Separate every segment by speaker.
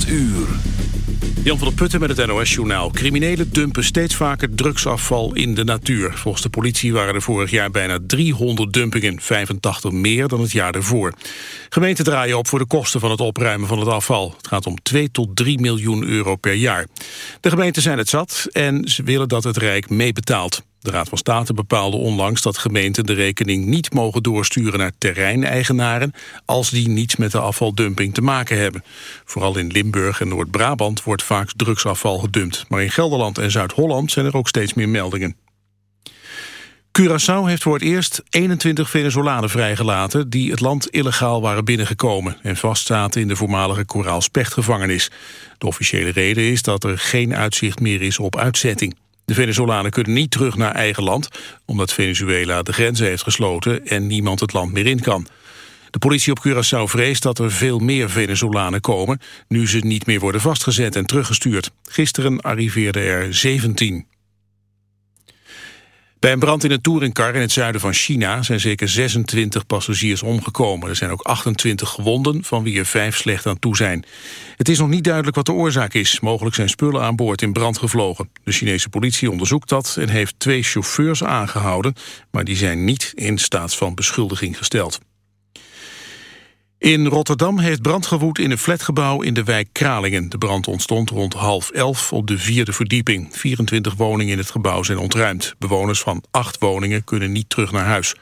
Speaker 1: 8 uur.
Speaker 2: Jan van der Putten met het NOS-journaal. Criminelen dumpen steeds vaker drugsafval in de natuur. Volgens de politie waren er vorig jaar bijna 300 dumpingen. 85 meer dan het jaar ervoor. Gemeenten draaien op voor de kosten van het opruimen van het afval. Het gaat om 2 tot 3 miljoen euro per jaar. De gemeenten zijn het zat en ze willen dat het Rijk meebetaalt. De Raad van State bepaalde onlangs dat gemeenten de rekening niet mogen doorsturen naar terreineigenaren als die niets met de afvaldumping te maken hebben. Vooral in Limburg en Noord-Brabant wordt vaak drugsafval gedumpt. Maar in Gelderland en Zuid-Holland zijn er ook steeds meer meldingen. Curaçao heeft voor het eerst 21 Venezolanen vrijgelaten... die het land illegaal waren binnengekomen... en vastzaten in de voormalige Koraalspechtgevangenis. De officiële reden is dat er geen uitzicht meer is op uitzetting. De Venezolanen kunnen niet terug naar eigen land... omdat Venezuela de grenzen heeft gesloten en niemand het land meer in kan. De politie op Curaçao vreest dat er veel meer Venezolanen komen... nu ze niet meer worden vastgezet en teruggestuurd. Gisteren arriveerden er 17. Bij een brand in een touringcar in het zuiden van China zijn zeker 26 passagiers omgekomen. Er zijn ook 28 gewonden, van wie er vijf slecht aan toe zijn. Het is nog niet duidelijk wat de oorzaak is. Mogelijk zijn spullen aan boord in brand gevlogen. De Chinese politie onderzoekt dat en heeft twee chauffeurs aangehouden, maar die zijn niet in staat van beschuldiging gesteld. In Rotterdam heeft brand gewoed in een flatgebouw in de wijk Kralingen. De brand ontstond rond half elf op de vierde verdieping. 24 woningen in het gebouw zijn ontruimd. Bewoners van acht woningen kunnen niet terug naar huis.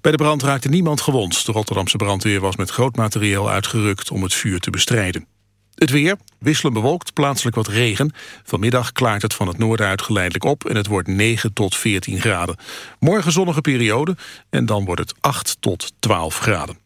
Speaker 2: Bij de brand raakte niemand gewond. De Rotterdamse brandweer was met groot materieel uitgerukt om het vuur te bestrijden. Het weer, wisselen bewolkt, plaatselijk wat regen. Vanmiddag klaart het van het noorden uit geleidelijk op... en het wordt 9 tot 14 graden. Morgen zonnige periode en dan wordt het 8 tot 12 graden.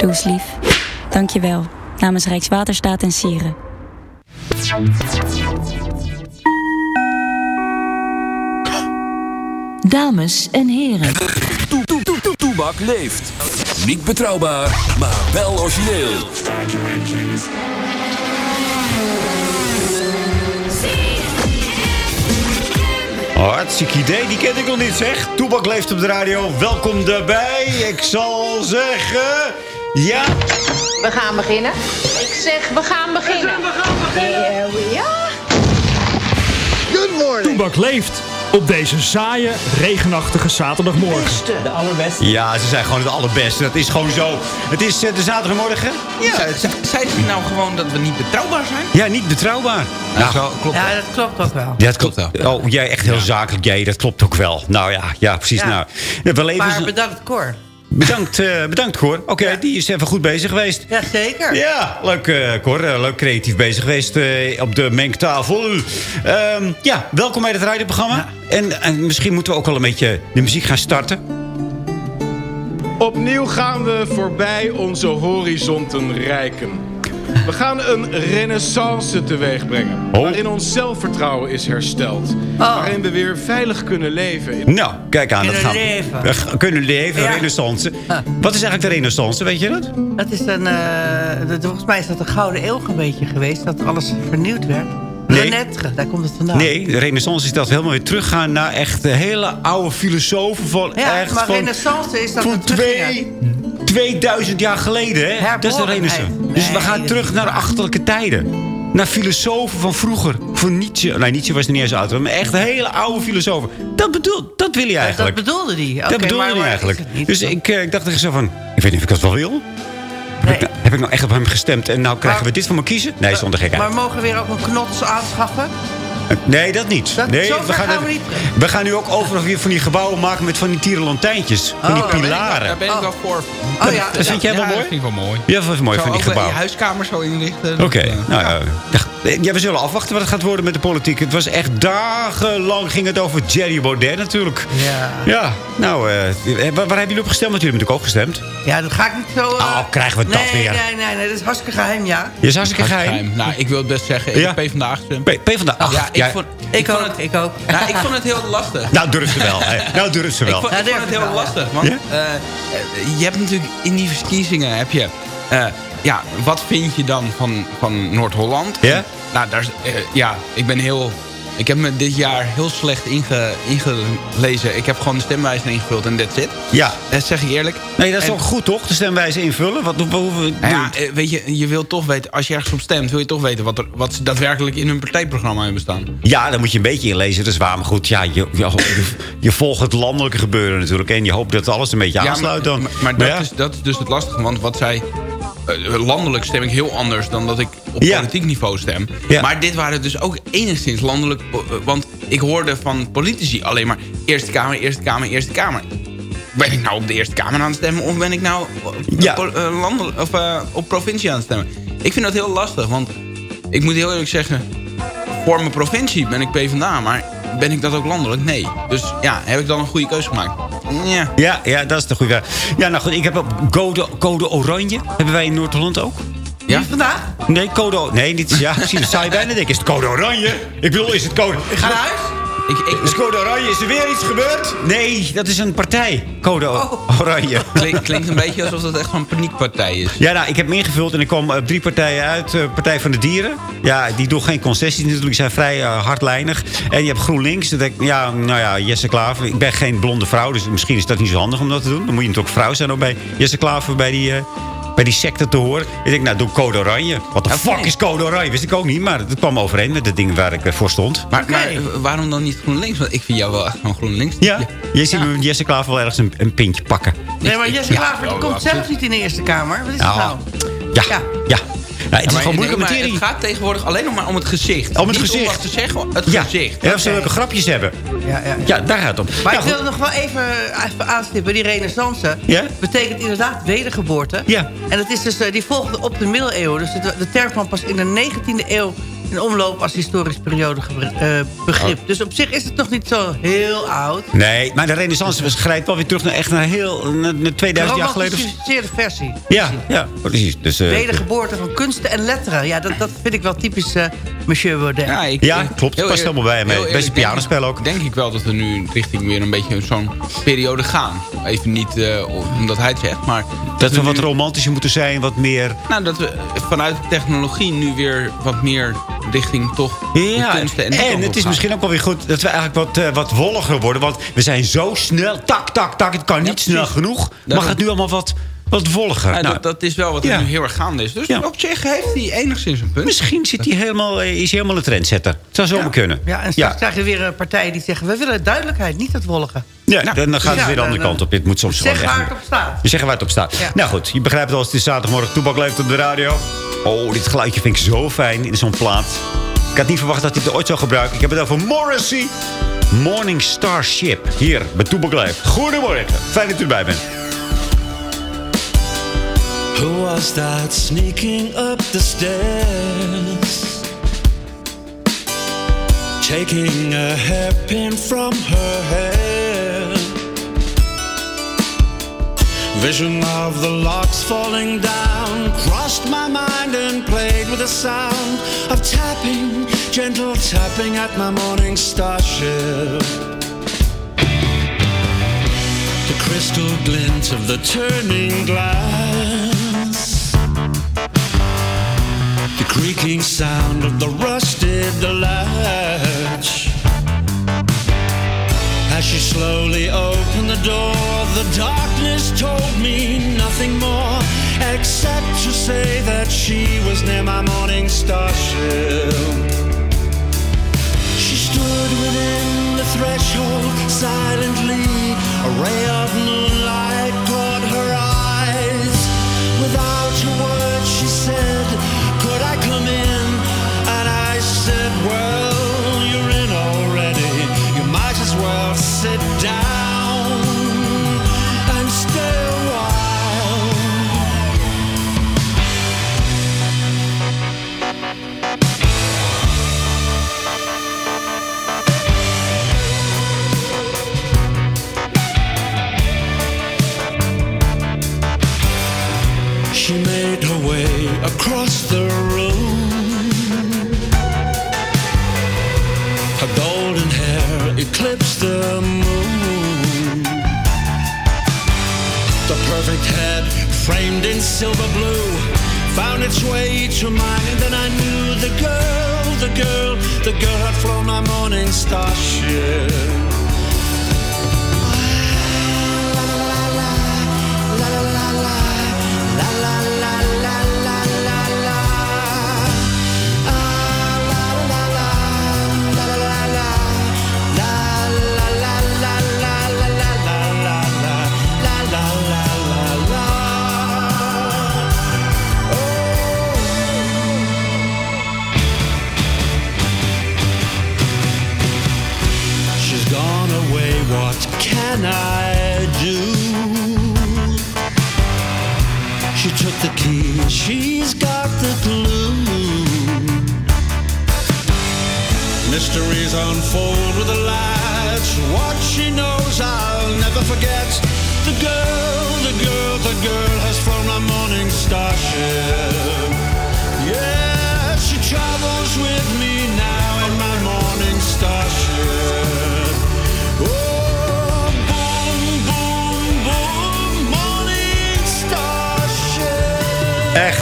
Speaker 3: Doe eens lief. Dank je wel. Namens Rijkswaterstaat en Sieren.
Speaker 4: Dames en heren.
Speaker 1: Toe, toe, toe, toe, Toebak leeft. Niet betrouwbaar, maar wel origineel.
Speaker 5: Hartstikke idee, die ken ik nog niet zeg. Toebak leeft op de radio, welkom daarbij. Ik zal zeggen... Ja.
Speaker 6: We gaan beginnen. Ik zeg, we gaan beginnen. Here we are.
Speaker 7: Good morning. Toebak leeft op deze saaie, regenachtige zaterdagmorgen.
Speaker 5: De allerbeste. Ja, ze zijn gewoon het allerbeste. Dat is gewoon zo. Het is uh, de zaterdagmorgen.
Speaker 8: Ja, zei ze nou gewoon dat we niet betrouwbaar zijn?
Speaker 5: Ja, niet betrouwbaar.
Speaker 8: Nou, ja, klopt ja, dat klopt ook wel.
Speaker 5: Ja, dat klopt wel. Oh, jij echt heel zakelijk. Jij, dat klopt ook wel. Nou ja, ja precies. Nou, we leven
Speaker 9: maar bedankt, Cor.
Speaker 5: Bedankt, uh, bedankt Cor. Oké, okay, ja. die is even goed bezig geweest.
Speaker 9: Ja, zeker.
Speaker 5: Ja, leuk uh, Cor. Uh, leuk creatief bezig geweest op de mengtafel. Um, ja, welkom bij het radioprogramma. Ja. En, en misschien moeten we ook al een beetje de muziek gaan starten.
Speaker 10: Opnieuw gaan we voorbij onze horizonten rijken. We gaan een renaissance teweeg brengen. Oh. Waarin ons zelfvertrouwen is hersteld. Oh. Waarin we weer veilig kunnen leven.
Speaker 5: Nou, kijk aan. Kunnen dat gaan leven. We kunnen leven, ja. renaissance. Wat is eigenlijk de renaissance, weet je dat?
Speaker 9: Dat is een, uh, volgens mij is dat een gouden eeuw een beetje geweest. Dat alles vernieuwd werd. Nee. daar komt het vandaan.
Speaker 5: Nee, de renaissance is dat we helemaal weer teruggaan naar echt hele oude filosofen van
Speaker 9: ja,
Speaker 5: echt
Speaker 9: maar
Speaker 5: van,
Speaker 9: renaissance is dat
Speaker 5: van twee, 2000 jaar geleden. Hè? Dat is de. Nee, dus we gaan terug naar de achterlijke tijden. Naar filosofen van vroeger. Voor Nietzsche. Nee, Nietzsche was er niet eens oud. Maar echt hele oude filosofen. Dat, bedoel, dat wil je eigenlijk.
Speaker 9: Dat bedoelde die. Okay,
Speaker 5: dat bedoelde hij eigenlijk. Dus ik, eh, ik dacht er zo van... Ik weet niet of ik dat wel wil. Nee. Heb, ik, heb, ik, nou echt op hem gestemd en nou krijgen we dit van me kiezen? Nee, zonder gekheid.
Speaker 9: Maar mogen we weer ook een knots aanschaffen?
Speaker 5: Nee, dat niet.
Speaker 9: Dat,
Speaker 5: nee,
Speaker 9: we gaan, gaan we, niet.
Speaker 5: we gaan nu ook overal weer van die gebouwen maken met van die tierenlantijntjes. Van die pilaren.
Speaker 8: Daar ben ik wel voor.
Speaker 9: Oh, ja.
Speaker 5: Dat vind jij wel
Speaker 8: ja,
Speaker 5: mooi?
Speaker 8: Dat vind ik wel mooi.
Speaker 5: Ja, dat is mooi van die gebouwen.
Speaker 8: je huiskamer zo inrichten.
Speaker 5: Oké, okay. nou ja. Ja, we zullen afwachten wat het gaat worden met de politiek. Het was echt dagenlang ging het over Jerry Baudet natuurlijk.
Speaker 9: Ja.
Speaker 5: Ja, nou, uh, waar, waar hebben jullie op gestemd? Want jullie hebben natuurlijk ook gestemd.
Speaker 9: Ja, dat ga ik niet zo... Uh...
Speaker 5: Oh, krijgen we dat weer?
Speaker 9: Nee, nee, nee, dat is hartstikke geheim, ja.
Speaker 5: Dat is hartstikke geheim.
Speaker 8: geheim. Nou, ik wil het best zeggen. Ik ja. heb PvdA gestemd.
Speaker 5: P PvdA, ach,
Speaker 8: ja, ik
Speaker 5: ja.
Speaker 8: vond...
Speaker 9: Ik, ik ook,
Speaker 8: het,
Speaker 9: ik ook.
Speaker 8: Nou, ik vond het heel lastig.
Speaker 5: Nou, durf ze wel. nou, durf ze wel.
Speaker 8: Ik vond, ik vond het heel lastig. Want ja? uh, je hebt natuurlijk in die verkiezingen heb je... Ja, wat vind je dan van, van Noord-Holland?
Speaker 5: Ja?
Speaker 8: Nou, daar, uh, ja, ik ben heel... Ik heb me dit jaar heel slecht inge, ingelezen. Ik heb gewoon de stemwijzer ingevuld en that's it.
Speaker 5: Ja.
Speaker 8: Dat zeg ik eerlijk.
Speaker 5: Nee, dat is
Speaker 8: en,
Speaker 5: ook goed, toch? De stemwijzer invullen? Wat, wat, wat
Speaker 8: nou ja, weet je, je wilt toch weten... Als je ergens op stemt, wil je toch weten... wat, er, wat ze daadwerkelijk in hun partijprogramma hebben staan.
Speaker 5: Ja, daar moet je een beetje inlezen. Dat is waar. Maar goed, ja, je, je, je volgt het landelijke gebeuren natuurlijk. En je hoopt dat alles een beetje
Speaker 8: ja,
Speaker 5: aansluit dan.
Speaker 8: Maar, maar, maar dat, ja. is, dat is dus het lastige. Want wat zij... Uh, landelijk stem ik heel anders dan dat ik op
Speaker 5: Ja.
Speaker 8: politiek niveau stem.
Speaker 5: Ja.
Speaker 8: Maar dit waren dus ook enigszins landelijk... uh, want ik hoorde van politici alleen maar... Eerste Kamer, Eerste Kamer, Eerste Kamer. Ben ik nou op de Eerste Kamer aan het stemmen... of ben ik nou op,
Speaker 5: Ja.
Speaker 8: landelijk, of, uh, op provincie aan het stemmen? Ik vind dat heel lastig, want ik moet heel eerlijk zeggen... voor mijn provincie ben ik PvdA, maar ben ik dat ook landelijk? Nee. Dus ja, heb ik dan een goede keuze gemaakt? Ja.
Speaker 5: Ja, ja, dat is de goede vraag. Ja, nou goed, ik heb op code, code oranje. Hebben wij in Noord-Holland ook?
Speaker 8: Ja?
Speaker 9: Vandaag?
Speaker 5: Nee, code... Nee, niet... Ja, zou je bijna denken. Is het code oranje? Ik bedoel, is het code...
Speaker 9: Ik ga naar huis.
Speaker 8: Ik, ik,
Speaker 5: Is code oranje? Is er weer iets gebeurd? Nee, dat is een partij. Code
Speaker 9: Oh.
Speaker 5: oranje.
Speaker 8: Klink, klinkt een beetje alsof dat echt een paniekpartij is.
Speaker 5: Ja, nou, ik heb hem ingevuld en ik kwam op drie partijen uit. Eh, Partij van de Dieren. Ja, die doen geen concessies natuurlijk. Die zijn vrij eh, hardlijnig. En je hebt GroenLinks. Dat ik, ja, nou ja, Jesse Klaver. Ik ben geen blonde vrouw, dus misschien is dat niet zo handig om dat te doen. Dan moet je natuurlijk vrouw zijn om bij Jesse Klaver bij die... eh, bij die secte te horen. Ik denk, nou, doe code oranje. Wat de fuck is code oranje? Wist ik ook niet, maar het kwam overeen met het ding waar ik eh, voor stond.
Speaker 8: Maar, maar eh, waarom dan niet GroenLinks? Want ik vind jou wel echt van GroenLinks.
Speaker 5: Ja, je ziet me Jesse Klaver wel ergens een, een pintje pakken.
Speaker 9: Nee, maar Jesse
Speaker 8: Ja,
Speaker 9: Klaver die komt zelf niet in de Eerste Kamer. Wat is dat nou?
Speaker 5: Ja,
Speaker 9: Ja.
Speaker 5: ja. Nou, het is
Speaker 8: Ja,
Speaker 5: gewoon
Speaker 8: maar-
Speaker 5: moeilijke
Speaker 8: nee, maar
Speaker 5: materie.
Speaker 8: Het gaat tegenwoordig alleen nog maar om het gezicht.
Speaker 5: Om het
Speaker 8: Niet
Speaker 5: gezicht.
Speaker 8: om wat te zeggen, het
Speaker 5: Ja,
Speaker 8: gezicht.
Speaker 5: en of ze leuke grapjes hebben.
Speaker 9: Ja, ja.
Speaker 5: Ja, daar gaat het om.
Speaker 9: Maar
Speaker 5: Ja,
Speaker 9: ik
Speaker 5: goed.
Speaker 9: wil nog wel even, even aanstippen. Die renaissance
Speaker 5: Ja?
Speaker 9: betekent inderdaad wedergeboorte.
Speaker 5: Ja.
Speaker 9: En het is dus, eh, die volgde op de middeleeuwen. Dus de, de term kwam pas in de 19e eeuw in omloop als historisch periode eh, begrip.
Speaker 5: Oh.
Speaker 9: Dus op zich is het nog niet zo heel oud.
Speaker 5: Nee, maar de renaissance grijpt wel weer terug naar echt naar heel naar, naar 2000 jaar geleden.
Speaker 9: Geromantiseerde versie.
Speaker 5: Ja, ja, precies. Dus, eh,
Speaker 9: Wedergeboorte van kunsten en letteren. Ja, dat, dat vind ik wel typisch eh, Monsieur Baudet.
Speaker 8: Ja, ik-
Speaker 5: Ja, klopt.
Speaker 8: heel
Speaker 5: Past helemaal bij hem,
Speaker 8: heel
Speaker 5: Beste
Speaker 8: eerlijk
Speaker 5: pianospel ook.
Speaker 8: Denk ik wel dat we nu richting weer een beetje zo'n periode gaan. Even niet eh, omdat hij het zegt, maar...
Speaker 5: dat we wat romantischer moeten zijn, wat meer...
Speaker 8: Nou, dat we vanuit technologie nu weer wat meer richting toch
Speaker 5: Ja,
Speaker 8: de kunsten en,
Speaker 5: en, het is
Speaker 8: gaan.
Speaker 5: misschien ook wel weer goed dat we eigenlijk wat, eh, wat wolliger worden. Want we zijn zo snel, tak, tak, tak. Het kan niet snel genoeg. Mag het nu allemaal wat, wat wolliger?
Speaker 8: Ja,
Speaker 5: Nou,
Speaker 8: dat, dat is wel wat er
Speaker 5: ja.
Speaker 8: nu heel erg gaande is. Dus
Speaker 5: Ja.
Speaker 8: op zich heeft hij enigszins een punt.
Speaker 5: Misschien zit hij helemaal, eh, is hij helemaal een trendsetter. Het zou zomaar kunnen.
Speaker 9: Ja, en straks krijg je weer een partij die zeggen... we willen duidelijkheid, niet dat wolligen.
Speaker 5: Ja, dan, dan gaat het
Speaker 9: ja,
Speaker 5: weer de andere kant op. Dit moet soms
Speaker 9: Zeg
Speaker 5: gewoon
Speaker 9: waar
Speaker 5: echt-
Speaker 9: het op staat.
Speaker 5: We zeggen waar het op staat.
Speaker 9: Ja.
Speaker 5: Nou goed, je begrijpt het al. Het is zaterdagmorgen. Toebak leeft op de radio. Oh, dit geluidje vind ik zo fijn in zo'n plaat. Ik had niet verwacht dat hij het ooit zou gebruiken. Ik heb het over Morrissey. Morning Star Ship. Hier, bij Toebak leeft. Goedemorgen. Fijn dat u erbij bent.
Speaker 11: Who was that sneaking up the stairs? Taking a hairpin from her hair. Vision of the locks falling down crossed my mind and played with the sound of tapping, gentle tapping at my morning starship. The crystal glint of the turning glass. Creaking sound of the rusted latch. As she slowly opened the door, the darkness told me nothing more except to say that she was near my morning starship. She stood within the threshold silently. A ray of moonlight silver blue, found its way to mine, and then I knew the girl, the girl, the girl had flown my morning starship. Can I do? She took the key, she's got the clue. Mysteries unfold with a latch. What she knows, I'll never forget. The girl, the girl, the girl has flown my morning starship. Yeah, she travels with me now in my morning starship.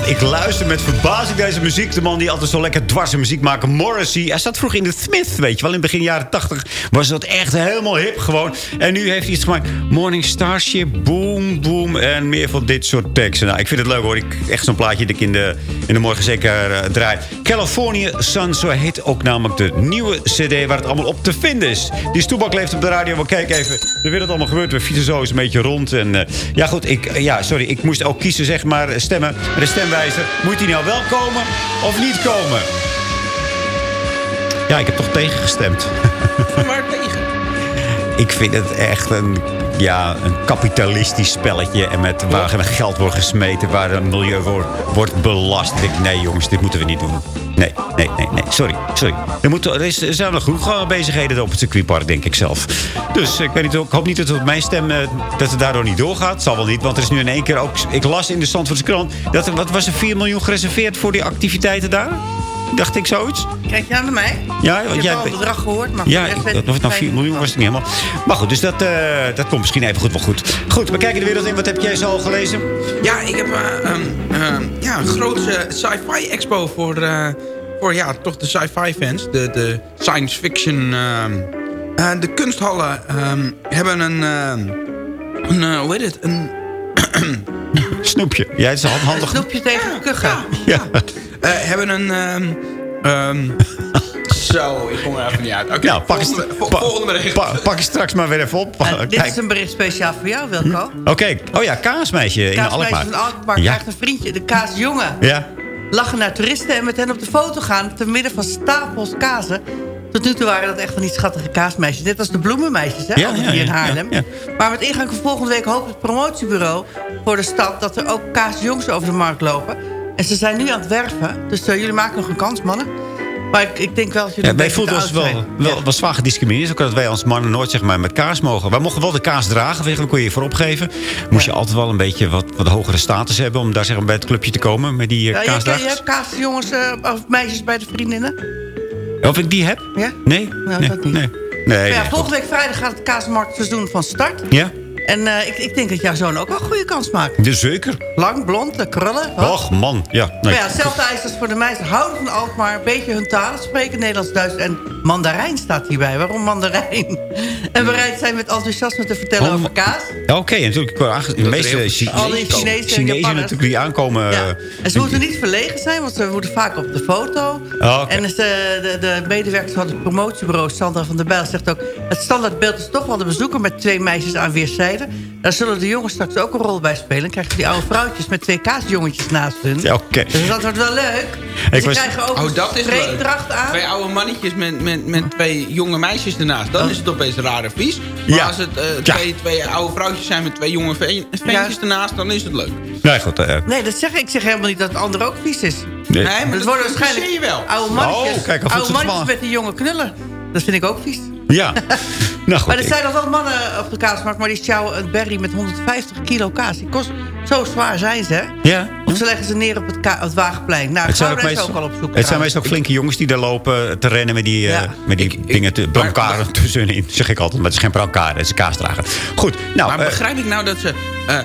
Speaker 5: Ik luister met verbazing deze muziek. De man die altijd zo lekker dwarse muziek maakt. Morrissey. Hij zat vroeg in de Smith, weet je wel. In het begin jaren 80 was dat echt helemaal hip gewoon. En nu heeft hij iets gemaakt. Morning Starship, boom, boom. En meer van dit soort teksten. Nou, ik vind het leuk hoor. Ik, echt zo'n plaatje dat ik in de, in de morgen zeker eh, draai. California Sun, zo heet ook namelijk de nieuwe cd waar het allemaal op te vinden is. Die stoebak leeft op de radio. We kijken even de wereld allemaal gebeurt. We fietsen zo eens een beetje rond. En, eh, ja goed, ik, eh, ja, sorry. Ik moest ook kiezen, zeg maar, stemmen. De Moet hij nou wel komen of niet komen? Ja, ik heb toch tegengestemd.
Speaker 8: Maar tegen.
Speaker 5: Ik vind het echt een, ja, een kapitalistisch spelletje. En met waar geld wordt gesmeten. Waar het milieu voor wordt belast. Ik denk, nee jongens, dit moeten we niet doen. Nee, nee, nee, nee. Sorry, sorry. Er, moet, er, is, er zijn nog genoeg eh, bezigheden op het circuitpark, denk ik zelf. Dus ik, weet niet, ik hoop niet dat het op mijn stem eh, dat het daardoor niet doorgaat. Zal wel niet, want er is nu in één keer ook... Ik las in de Zandvoortse krant dat er, wat was er, 4 miljoen gereserveerd voor die activiteiten daar? Dacht ik zoiets?
Speaker 9: Kijk je aan naar mij?
Speaker 5: Ja,
Speaker 9: ik
Speaker 5: want
Speaker 9: heb
Speaker 5: jij
Speaker 9: al het bedrag gehoord. Maar
Speaker 5: Ja,
Speaker 9: de
Speaker 5: dat was nou
Speaker 9: het
Speaker 5: 4 miljoen, was het niet helemaal. Maar goed, dus dat, eh, dat komt misschien even goed wel goed. Goed, we kijken de wereld in. Wat heb jij zo al gelezen?
Speaker 8: Ja, ik heb eh, ehm, ehm, ja, een grootse sci-fi expo voor, eh, voor ja, toch de sci-fi fans, de, de science fiction... ehm, eh, de kunsthallen ehm, hebben een... een hoe heet het? Een,
Speaker 5: Snoepje. Jij is handig.
Speaker 9: Snoepje tegen kuchen.
Speaker 5: Ja.
Speaker 8: Hebben een... ehm, ehm, zo, ik kom er even niet uit. Oké,
Speaker 5: Nou, pak,
Speaker 8: volgende, vol-
Speaker 5: pa-
Speaker 8: volgende bericht.
Speaker 5: pa- pak je straks maar weer even op.
Speaker 9: En dit
Speaker 5: Kijk.
Speaker 9: is een bericht speciaal voor jou, Wilco.
Speaker 5: Oké. Oh ja, kaasmeisje in
Speaker 9: Kaasmeisje
Speaker 5: Alkmaar.
Speaker 9: van Alkmaar
Speaker 5: Ja.
Speaker 9: krijgt een vriendje, de kaasjongen.
Speaker 5: Ja.
Speaker 9: Lachen naar toeristen en met hen op de foto gaan... te midden van stapels kazen. Tot nu toe waren dat echt van die schattige kaasmeisjes. Net als de bloemenmeisjes, hè?
Speaker 5: Ja,
Speaker 9: hier in
Speaker 5: ja,
Speaker 9: Haarlem.
Speaker 5: ja,
Speaker 9: Maar met ingang van volgende week hoopt het promotiebureau voor de stad... dat er ook kaasjongens over de markt lopen. En ze zijn nu aan het werven. Dus eh, jullie maken nog een kans, mannen. Maar ik, ik denk wel dat jullie
Speaker 5: Ja, wij voelden ons wel,
Speaker 9: zijn.
Speaker 5: wel, wel zwaar gediscrimineerd. Ook dat wij als mannen nooit zeg maar, met kaas mogen. Wij mochten wel de kaas dragen. Je, daar kon je je voor opgeven. Moest je altijd wel een beetje wat, wat hogere status hebben... om daar zeg maar, bij het clubje te komen met die
Speaker 9: Ja,
Speaker 5: uh,
Speaker 9: je, je
Speaker 5: kaasdragers.
Speaker 9: hebt kaasjongens eh, of meisjes bij de vriendinnen?
Speaker 5: Of ik die heb?
Speaker 9: Ja?
Speaker 5: Nee?
Speaker 9: Nou,
Speaker 5: nee,
Speaker 9: dat niet.
Speaker 5: nee.
Speaker 9: Ja,
Speaker 5: nee,
Speaker 9: volgende week vrijdag gaat het kaasmarktseizoen van start.
Speaker 5: Ja?
Speaker 9: En eh, ik, ik denk dat jouw zoon ook wel een goede kans maakt.
Speaker 5: Dus zeker.
Speaker 9: Lang, blond, eh, krullen. wat?
Speaker 5: Och, man. Ja,
Speaker 9: Maar
Speaker 5: nee.
Speaker 9: ja, hetzelfde eis als voor de meisjes. Houden van Alkmaar, een beetje hun talen spreken. Nederlands, Duits en Mandarijn staat hierbij. Waarom Mandarijn? En bereid zijn met enthousiasme te vertellen
Speaker 5: Oh,
Speaker 9: over kaas.
Speaker 5: Ja, Oké, en natuurlijk. De meeste
Speaker 8: heel
Speaker 5: Chi-
Speaker 9: Al die Chinezen en
Speaker 5: Chinezen natuurlijk die aankomen...
Speaker 9: Ja.
Speaker 5: eh,
Speaker 9: En ze moeten niet verlegen zijn, want ze moeten vaak op de foto.
Speaker 5: Oh, oké.
Speaker 9: En dus de, de, de medewerkers van het promotiebureau, Sandra van der Bijl, zegt ook... het standaardbeeld is toch wel de bezoeker met twee meisjes aan weerszijden. Daar zullen de jongens straks ook een rol bij spelen. Dan krijgen die oude vrouwtjes met twee kaasjongetjes naast hun.
Speaker 5: Ja, oké.
Speaker 9: Dus dat wordt wel leuk.
Speaker 5: Ik
Speaker 9: ze
Speaker 5: was-
Speaker 9: krijgen ook
Speaker 8: Oh, dat is
Speaker 9: een streekdracht aan.
Speaker 8: Twee oude mannetjes met, met, met twee jonge meisjes ernaast. Dan is het opeens raar en vies. Maar
Speaker 5: Ja.
Speaker 8: als het eh,
Speaker 5: Ja.
Speaker 8: twee, twee oude vrouwtjes zijn met twee jonge ve- ventjes ernaast... dan is het leuk.
Speaker 5: Nee, goed. eh,
Speaker 9: Nee, dat zeg ik. Ik zeg helemaal niet dat het andere ook vies is.
Speaker 5: Nee.
Speaker 8: Nee, maar
Speaker 9: Het
Speaker 8: dat,
Speaker 9: worden waarschijnlijk
Speaker 8: zie je wel.
Speaker 9: oude mannetjes,
Speaker 5: Oh, kijk,
Speaker 9: oude mannetjes met die jonge knullen. Dat vind ik ook vies.
Speaker 5: Ja. nou goed.
Speaker 9: Maar er
Speaker 5: ik-
Speaker 9: zijn nog wel mannen op de kaasmarkt... maar die sjouwen een berry met 150 kilo kaas. Die kost, zo zwaar zijn ze, hè?
Speaker 5: Ja.
Speaker 9: Of ze leggen ze neer op het, het Wagenplein. Nou,
Speaker 5: Het zijn, ook
Speaker 9: Gouda is
Speaker 5: meestal,
Speaker 9: ook al op zoek.
Speaker 5: het zijn meestal ook flinke jongens die daar lopen te rennen met die, eh,
Speaker 9: Ja.
Speaker 5: met die
Speaker 8: Ik-
Speaker 5: dingen te
Speaker 8: ik-
Speaker 5: tussenin. Zeg ik altijd, maar het is geen brancard, het is kaasdrager. Goed, nou...
Speaker 8: Maar
Speaker 5: eh,
Speaker 8: begrijp ik nou dat ze eh, eh,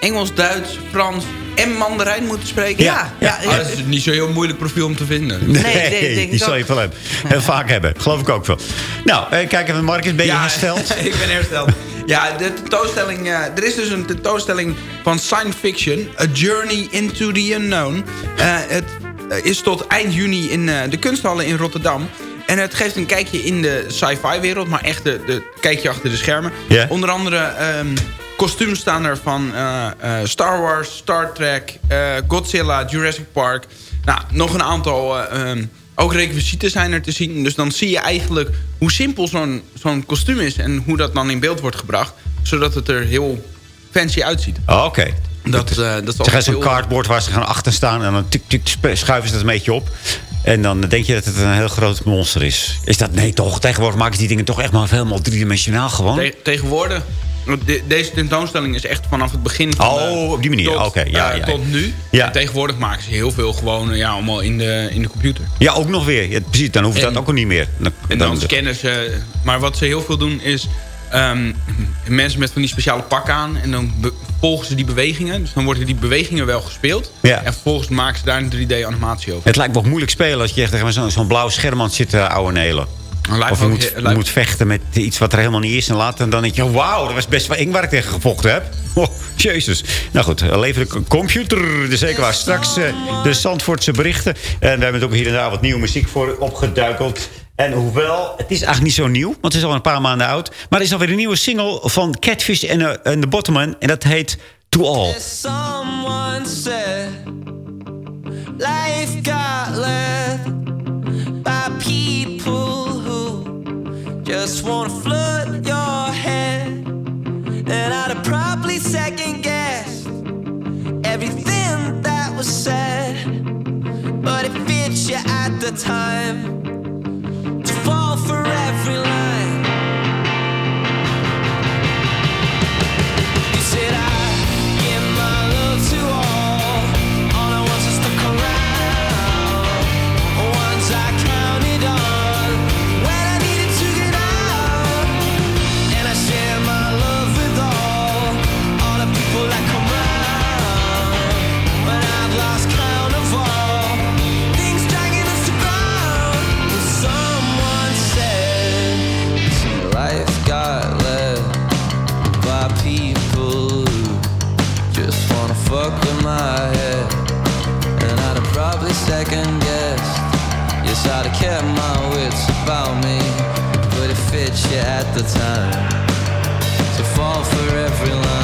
Speaker 8: Engels, Duits, Frans en Mandarijn moeten spreken?
Speaker 9: Ja, ja,
Speaker 8: Ah, dat is niet zo heel moeilijk profiel om te vinden.
Speaker 5: Nee,
Speaker 9: Nee, nee, denk
Speaker 5: die
Speaker 9: ik
Speaker 5: zal
Speaker 9: ook.
Speaker 5: je veel hebben. Heel vaak hebben. Geloof ik ook wel. Nou, eh, kijk even, Marcus, ben je
Speaker 8: Ja,
Speaker 5: hersteld?
Speaker 8: ik ben hersteld. Ja, de tentoonstelling... eh, er is dus een tentoonstelling van science fiction. A Journey into the Unknown. Eh, het eh, is tot eind juni in eh, de kunsthallen in Rotterdam. En het geeft een kijkje in de sci-fi wereld. Maar echt de, de kijkje achter de schermen.
Speaker 5: Ja.
Speaker 8: Onder andere... ehm, Kostuums staan er van eh, eh, Star Wars, Star Trek, eh, Godzilla, Jurassic Park. Nou, nog een aantal... ehm, ook requisieten zijn er te zien. Dus dan zie je eigenlijk hoe simpel zo'n zo'n kostuum is... en hoe dat dan in beeld wordt gebracht. Zodat het er heel fancy uitziet.
Speaker 5: Oh, Oké.
Speaker 8: Dat, eh, dat is
Speaker 5: Ze gaan
Speaker 8: altijd
Speaker 5: zo'n cardboard waar ze gaan achter staan... en dan tik, tik, schuiven ze dat een beetje op. En dan denk je dat het een heel groot monster is. Is dat... Nee, toch. Tegenwoordig maken ze die dingen toch echt maar helemaal driedimensionaal gewoon.
Speaker 8: Te- tegenwoordig... de- deze tentoonstelling is echt vanaf het begin van...
Speaker 5: Oh,
Speaker 8: eh,
Speaker 5: op die manier.
Speaker 8: Tot,
Speaker 5: Oké, ja,
Speaker 8: eh,
Speaker 5: ja.
Speaker 8: tot nu.
Speaker 5: Ja.
Speaker 8: En tegenwoordig maken ze heel veel gewoon eh, ja, allemaal in de, in de computer.
Speaker 5: Ja, ook nog weer. Ja, precies, dan hoeft
Speaker 8: En-
Speaker 5: dat ook al niet meer. Dan,
Speaker 8: En dan scannen ze... Maar wat ze heel veel doen is... ehm, mensen met van die speciale pak aan. En dan volgen ze die bewegingen. Dus dan worden die bewegingen wel gespeeld.
Speaker 5: Ja.
Speaker 8: En vervolgens maken ze daar een 3D-animatie over.
Speaker 5: Het lijkt wel moeilijk spelen als je echt tegen zo'n blauw scherm aan zit te ouwe nelen. Of je moet,
Speaker 8: he-
Speaker 5: je moet vechten met iets wat er helemaal niet is. En later dan denk je, wauw, dat was best wel eng waar ik tegen gevochten heb. Oh, jezus. Nou goed, eh, lever de computer. Dus zeker waar. Straks eh, de Zandvoortse berichten. En we hebben ook hier en daar wat nieuwe muziek voor opgeduikeld. En hoewel, het is eigenlijk niet zo nieuw. Want het is al een paar maanden oud. Maar er is alweer een nieuwe single van Catfish en uh, en The Bottomman. En dat heet To All.
Speaker 12: Someone said life got just want to flood your head. And I'd have probably second guessed everything that was said. But it fits you at the time to fall for every line. guess I'd have kept my wits about me, but it fits you at the time to fall for every line.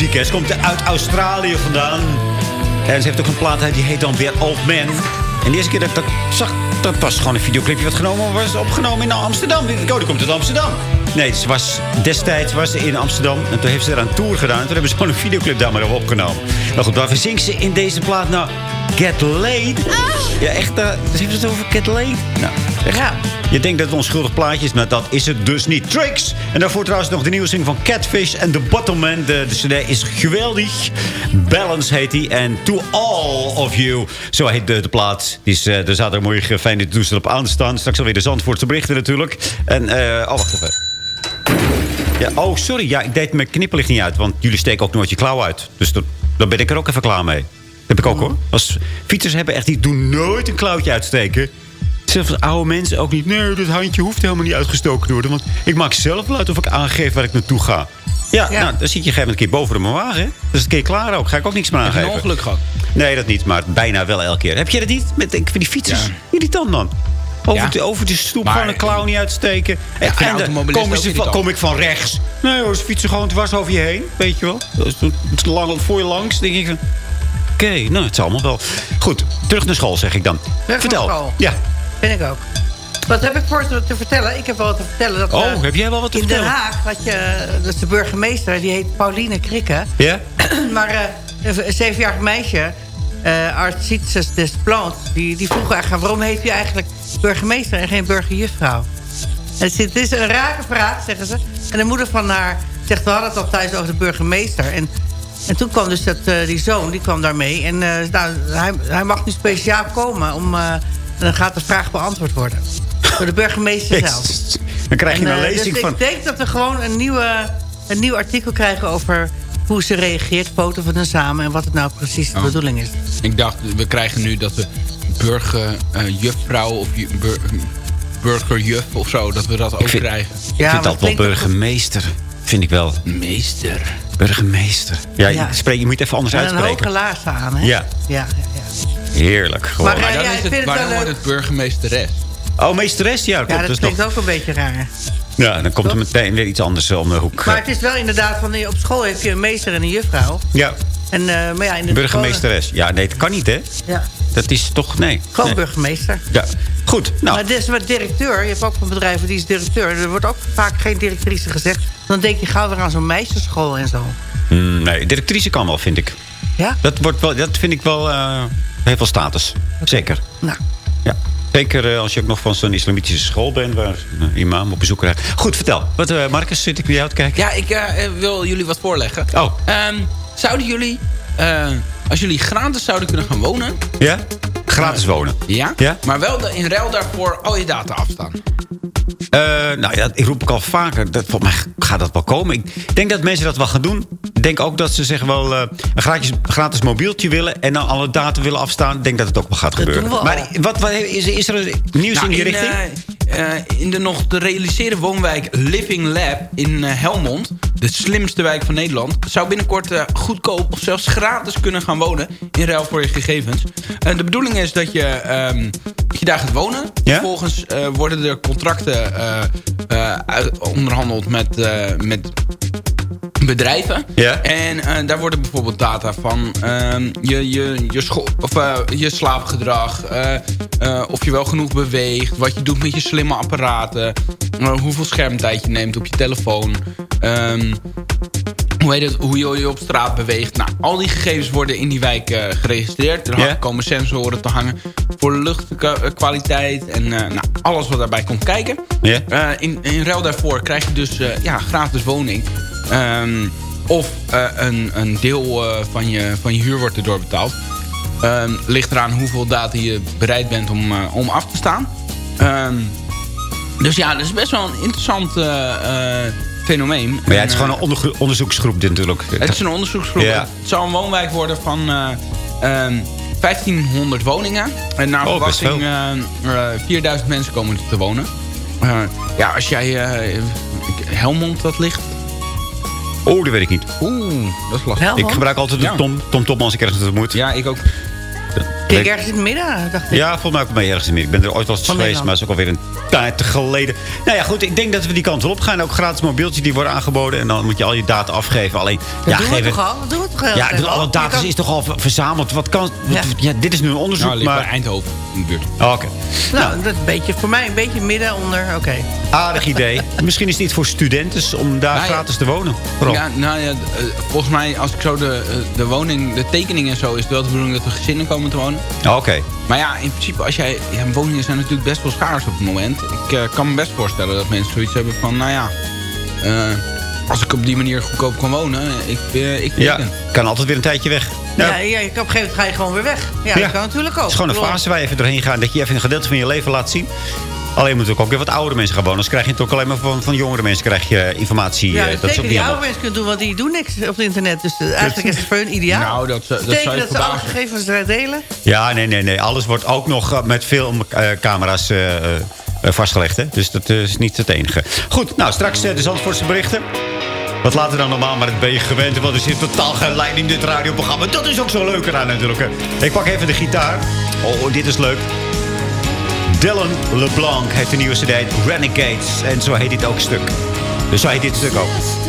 Speaker 5: muziek. Ze komt uit Australië vandaan. En ze heeft ook een plaat die heet dan weer Old Man. En de eerste keer dat ik dat zag, dat was gewoon een videoclipje wat genomen was opgenomen in Amsterdam. Ik oh, die komt uit Amsterdam. Nee, ze was, destijds was ze in Amsterdam. En toen heeft ze daar een tour gedaan. En toen hebben ze gewoon een videoclip daar maar opgenomen. Nou goed, waarvoor zingt ze in deze plaat nou Get Laid? Ah. Ja, echt, daar, ze heeft het over Get Late. Nou, echt. Je denkt dat het onschuldig plaatje is, maar dat is het dus niet. Tricks! En daarvoor trouwens nog de nieuwe zing van Catfish en The Bottomman. De, de cd is geweldig. Balance heet die. En To All of You. Zo heet de, de plaat. Die is, uh, er zaten morgen fijn op aan te staan. Straks alweer de Zandvoortse berichten natuurlijk. En, eh oh, wacht even. Ja, oh, sorry. Ja, ik deed mijn knipperlicht niet uit. Want jullie steken ook nooit je klauw uit. Dus dan, dan ben ik er ook even klaar mee. heb ik ook hoor. Als fietsers hebben echt, die doen nooit een klauwtje uitsteken. Zelfs oude mensen ook niet. Nee, dat handje hoeft helemaal niet uitgestoken te worden. Want ik maak zelf wel uit of ik aangeef waar ik naartoe ga. Ja, Nou, dan zit je een keer boven de mijn wagen. hè. Dat is een keer klaar ook. Ga ik ook niks meer
Speaker 8: Heb
Speaker 5: aangeven.
Speaker 8: een ongeluk gehad?
Speaker 5: Nee, dat niet. Maar bijna wel elke keer. Heb je dat niet? Met ik vind die fietsers. Irritant man. Over,
Speaker 8: Ja.
Speaker 5: de, over de stoep
Speaker 8: Maar-
Speaker 5: gewoon een klauw niet uitsteken.
Speaker 8: Ja,
Speaker 5: en dan van,
Speaker 8: irritant.
Speaker 5: kom ik van rechts. Nee hoor, ze fietsen gewoon dwars over je heen. Weet je wel. Lang voor je langs. denk ik van... Oké, nou, het is allemaal wel. Goed, terug naar school zeg ik dan.
Speaker 9: Terug
Speaker 5: Vertel. Ja.
Speaker 9: Vind ik ook. Wat heb ik voor te, te vertellen? Ik heb wel wat te vertellen. Dat,
Speaker 5: Oh,
Speaker 9: eh,
Speaker 5: heb jij wel wat te
Speaker 9: in Den
Speaker 5: vertellen?
Speaker 9: Haag had je... Dat is de burgemeester. Die heet Pauline Krikke.
Speaker 5: Ja?
Speaker 9: maar eh, een zevenjarig meisje... eh Artices Desplantes... Die, die vroeg eigenlijk... waarom heet u eigenlijk burgemeester en geen burgerjuffrouw? En het is- het is een rare vraag, zeggen ze. En de moeder van haar zegt... we hadden het al thuis over de burgemeester. En, en toen kwam dus dat, eh, die zoon, die kwam daarmee. En eh, nou, hij, hij mag nu speciaal komen... om eh, en dan gaat de vraag beantwoord worden. Door de burgemeester zelf.
Speaker 5: Dan krijg je
Speaker 9: En,
Speaker 5: een
Speaker 9: eh,
Speaker 5: lezing
Speaker 9: dus
Speaker 5: van...
Speaker 9: ik denk dat we gewoon een, nieuwe, een nieuw artikel krijgen over hoe ze reageert, foto van hun samen... en wat het nou precies de
Speaker 8: Oh.
Speaker 9: bedoeling is.
Speaker 8: Ik dacht, we krijgen nu dat we burgerjuffrouw of ju- bur- burgerjuf of zo, dat we dat ook
Speaker 5: Ik vind,
Speaker 8: krijgen.
Speaker 5: ik vind dat wel burgemeester. Vind ik wel.
Speaker 8: Meester.
Speaker 5: Burgemeester. Ja,
Speaker 9: Ja.
Speaker 5: Je, spreek, je moet het even anders
Speaker 9: En een hoge
Speaker 5: uitspreken.
Speaker 9: laarzen aan, hè?
Speaker 5: Ja,
Speaker 9: ja,
Speaker 5: Heerlijk. Gewoon.
Speaker 9: Maar, eh,
Speaker 8: dan
Speaker 9: ja,
Speaker 8: is het, waarom wordt het burgemeesteres?
Speaker 5: Oh, meesteres? Ja,
Speaker 9: ja.
Speaker 5: klopt.
Speaker 9: Ja, dat
Speaker 5: is
Speaker 9: klinkt
Speaker 5: nog-
Speaker 9: ook een beetje raar.
Speaker 5: ja, dan komt er meteen weer iets anders om de hoek.
Speaker 9: Maar het is wel inderdaad van... eh, op school heb je een meester en een juffrouw.
Speaker 5: Ja,
Speaker 9: En, eh, maar ja, in de
Speaker 5: burgemeesteres. Ja, nee, dat kan niet, hè?
Speaker 9: Ja,
Speaker 5: Dat is toch... Nee.
Speaker 9: gewoon
Speaker 5: nee.
Speaker 9: burgemeester.
Speaker 5: Ja, goed. Nou,
Speaker 9: Maar dit is wat directeur. Je hebt ook van bedrijven die is directeur. Er wordt ook vaak geen directrice gezegd. Dan denk je gauw weer aan zo'n meisjesschool en zo.
Speaker 5: mm, nee, directrice kan wel, vind ik.
Speaker 9: Ja?
Speaker 5: Dat, wordt wel, dat vind ik wel... eh heeft wel status. Zeker.
Speaker 9: Nou.
Speaker 5: Ja. Zeker eh, als je ook nog van zo'n islamitische school bent... waar een imam op bezoek krijgt. Goed, vertel. Wat, eh, Marcus, zit ik bij jou te kijken?
Speaker 8: Ja, ik eh, wil jullie wat voorleggen.
Speaker 5: Oh.
Speaker 8: Ehm, zouden jullie, als jullie gratis zouden kunnen gaan wonen...
Speaker 5: Ja? Gratis wonen.
Speaker 8: Ja?
Speaker 5: Ja?
Speaker 8: Maar wel de- in ruil daarvoor al je data afstaan.
Speaker 5: Eh, nou ja, ik roep ook al vaker. Dat, volgens mij gaat dat wel komen. Ik denk dat mensen dat wel gaan doen. Ik denk ook dat ze zeggen wel eh, een gratis, gratis mobieltje willen... en dan alle data willen afstaan. Ik denk dat het ook wel gaat gebeuren.
Speaker 8: doen we al.
Speaker 5: Maar wat, wat, is, is er nieuws
Speaker 8: Nou,
Speaker 5: in die
Speaker 8: in,
Speaker 5: richting?
Speaker 8: eh, in de nog te realiseren woonwijk Living Lab in Helmond... de slimste wijk van Nederland... zou binnenkort eh, goedkoop of zelfs gratis kunnen gaan wonen... in ruil voor je gegevens. En de bedoeling is dat je, ehm, dat je daar gaat wonen. Vervolgens eh, worden er contracten eh, onderhandeld met, met bedrijven.
Speaker 5: Ja.
Speaker 8: En eh, daar worden bijvoorbeeld data van ehm, je, je, je, of, eh, je slaapgedrag. eh, of je wel genoeg beweegt. Wat je doet met je slimme apparaten. hoeveel schermtijd je neemt op je telefoon. ehm, hoe, heet het, hoe je je op straat beweegt. Nou, al die gegevens worden in die wijk geregistreerd. Er komen sensoren te hangen voor luchtkwaliteit. En nou, alles wat daarbij komt kijken. In, in ruil daarvoor krijg je dus ja, gratis woning. Ehm, of eh, een, een deel eh, van, je, van je huur wordt erdoor betaald. Ehm, ligt eraan hoeveel data je bereid bent om, eh, om af te staan. Ehm, dus ja, dat is best wel een interessant fenomeen.
Speaker 5: Maar ja, het is gewoon een onderzoeksgroep dit natuurlijk.
Speaker 8: het is een onderzoeksgroep.
Speaker 5: Ja.
Speaker 8: Het zal een woonwijk worden van eh, ehm, 1500 woningen. En naar
Speaker 5: Oh,
Speaker 8: verwachting eh, eh, 4000 mensen komen te wonen. Ja, als jij... Helmond dat ligt...
Speaker 5: Oh, dat weet ik niet.
Speaker 8: Oeh, dat is lastig.
Speaker 5: Ik gebruik altijd de
Speaker 8: Ja.
Speaker 5: Tom, Tom Tom als ik ergens naartoe moet.
Speaker 8: Ja, ik ook.
Speaker 9: Kijk, ergens in het midden, dacht ik.
Speaker 5: Ja, volgens mij ook bij ergens meer. Ik ben er ooit wel eens
Speaker 9: Van
Speaker 5: geweest,
Speaker 9: Nederland.
Speaker 5: maar dat is ook alweer een tijd geleden. Nou ja, goed, ik denk dat we die kant wel op gaan. Ook gratis mobieltjes die worden aangeboden. En dan moet je al je data afgeven. Alleen,
Speaker 9: Dat
Speaker 5: ja,
Speaker 9: doen we
Speaker 5: geven-
Speaker 9: toch al? Dat doen we toch al?
Speaker 5: Ja, ik bedoel, alle data is toch al ver- verzameld. Wat kan... Ja. dit is nu een onderzoek,
Speaker 8: Nou,
Speaker 5: maar...
Speaker 8: bij Eindhoven in de buurt.
Speaker 5: Oh, Oké.
Speaker 9: Nou, dat is een beetje, voor mij een beetje midden onder. Oké.
Speaker 5: Aardig idee. Misschien is het iets voor studenten om daar
Speaker 8: Nou ja,
Speaker 5: gratis te wonen. Vooral.
Speaker 8: Ja, nou ja, eh, volgens mij als ik zo de, eh, de woning, de tekening en zo... is het wel de bedoeling dat er gezinnen komen te wonen.
Speaker 5: Oké.
Speaker 8: Maar ja, in principe, als jij, ja, woningen zijn natuurlijk best wel schaars op het moment. Ik eh, kan me best voorstellen dat mensen zoiets hebben van... nou ja, eh, als ik op die manier goedkoop kan wonen, ik, eh ik
Speaker 5: Ja, kan altijd weer een tijdje weg.
Speaker 9: Ja, ja, kan op een gegeven moment ga je gewoon weer weg. Ja, dat kan natuurlijk ook.
Speaker 5: Het is gewoon een fase waar je even doorheen gaat. Dat je even een gedeelte van je leven laat zien. Alleen moet ook weer wat oudere mensen gaan wonen. Dus krijg je het ook alleen maar van, van jongere mensen krijg je informatie.
Speaker 9: Ja,
Speaker 5: eh,
Speaker 9: dat
Speaker 5: dat is ook niet
Speaker 9: oude mensen kunnen doen, want die doen niks op het internet. Dus eh, eigenlijk is het voor hun ideaal.
Speaker 8: Nou, dat, dat
Speaker 9: Betekent
Speaker 8: zou je
Speaker 9: dat ze alle gegevens eruit delen?
Speaker 5: Ja, nee, nee, nee. Alles wordt ook nog eh, met filmcamera's eh, eh, eh, vastgelegd. Hè? Dus dat eh, is niet het enige. Goed, nou straks eh, de Zandvoortse berichten. Wat later dan normaal, maar dat ben je gewend. Want er zit totaal geen lijn in dit radioprogramma. Dat is ook zo leuk eraan natuurlijk. hè. Ik pak even de gitaar. Oh, dit is leuk. Dylan LeBlanc heeft een nieuwe cd, Renegades. En zo heet dit ook stuk. Dus zo heet dit stuk ook.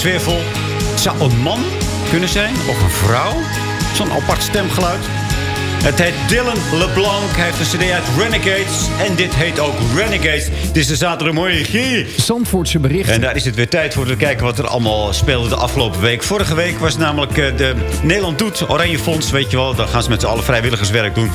Speaker 5: Het zou een man kunnen zijn of een vrouw. Zo'n apart stemgeluid. Het heet Dylan LeBlanc. Hij heeft een cd uit Renegades. En dit heet ook Renegades. Het is de zaterdagmorgen.
Speaker 13: Zandvoortse berichten.
Speaker 5: En daar is het weer tijd voor te kijken wat er allemaal speelde de afgelopen week. Vorige week was namelijk eh, de Nederland Doet, Oranje Fonds, weet je wel. Daar gaan ze met z'n allen vrijwilligerswerk doen.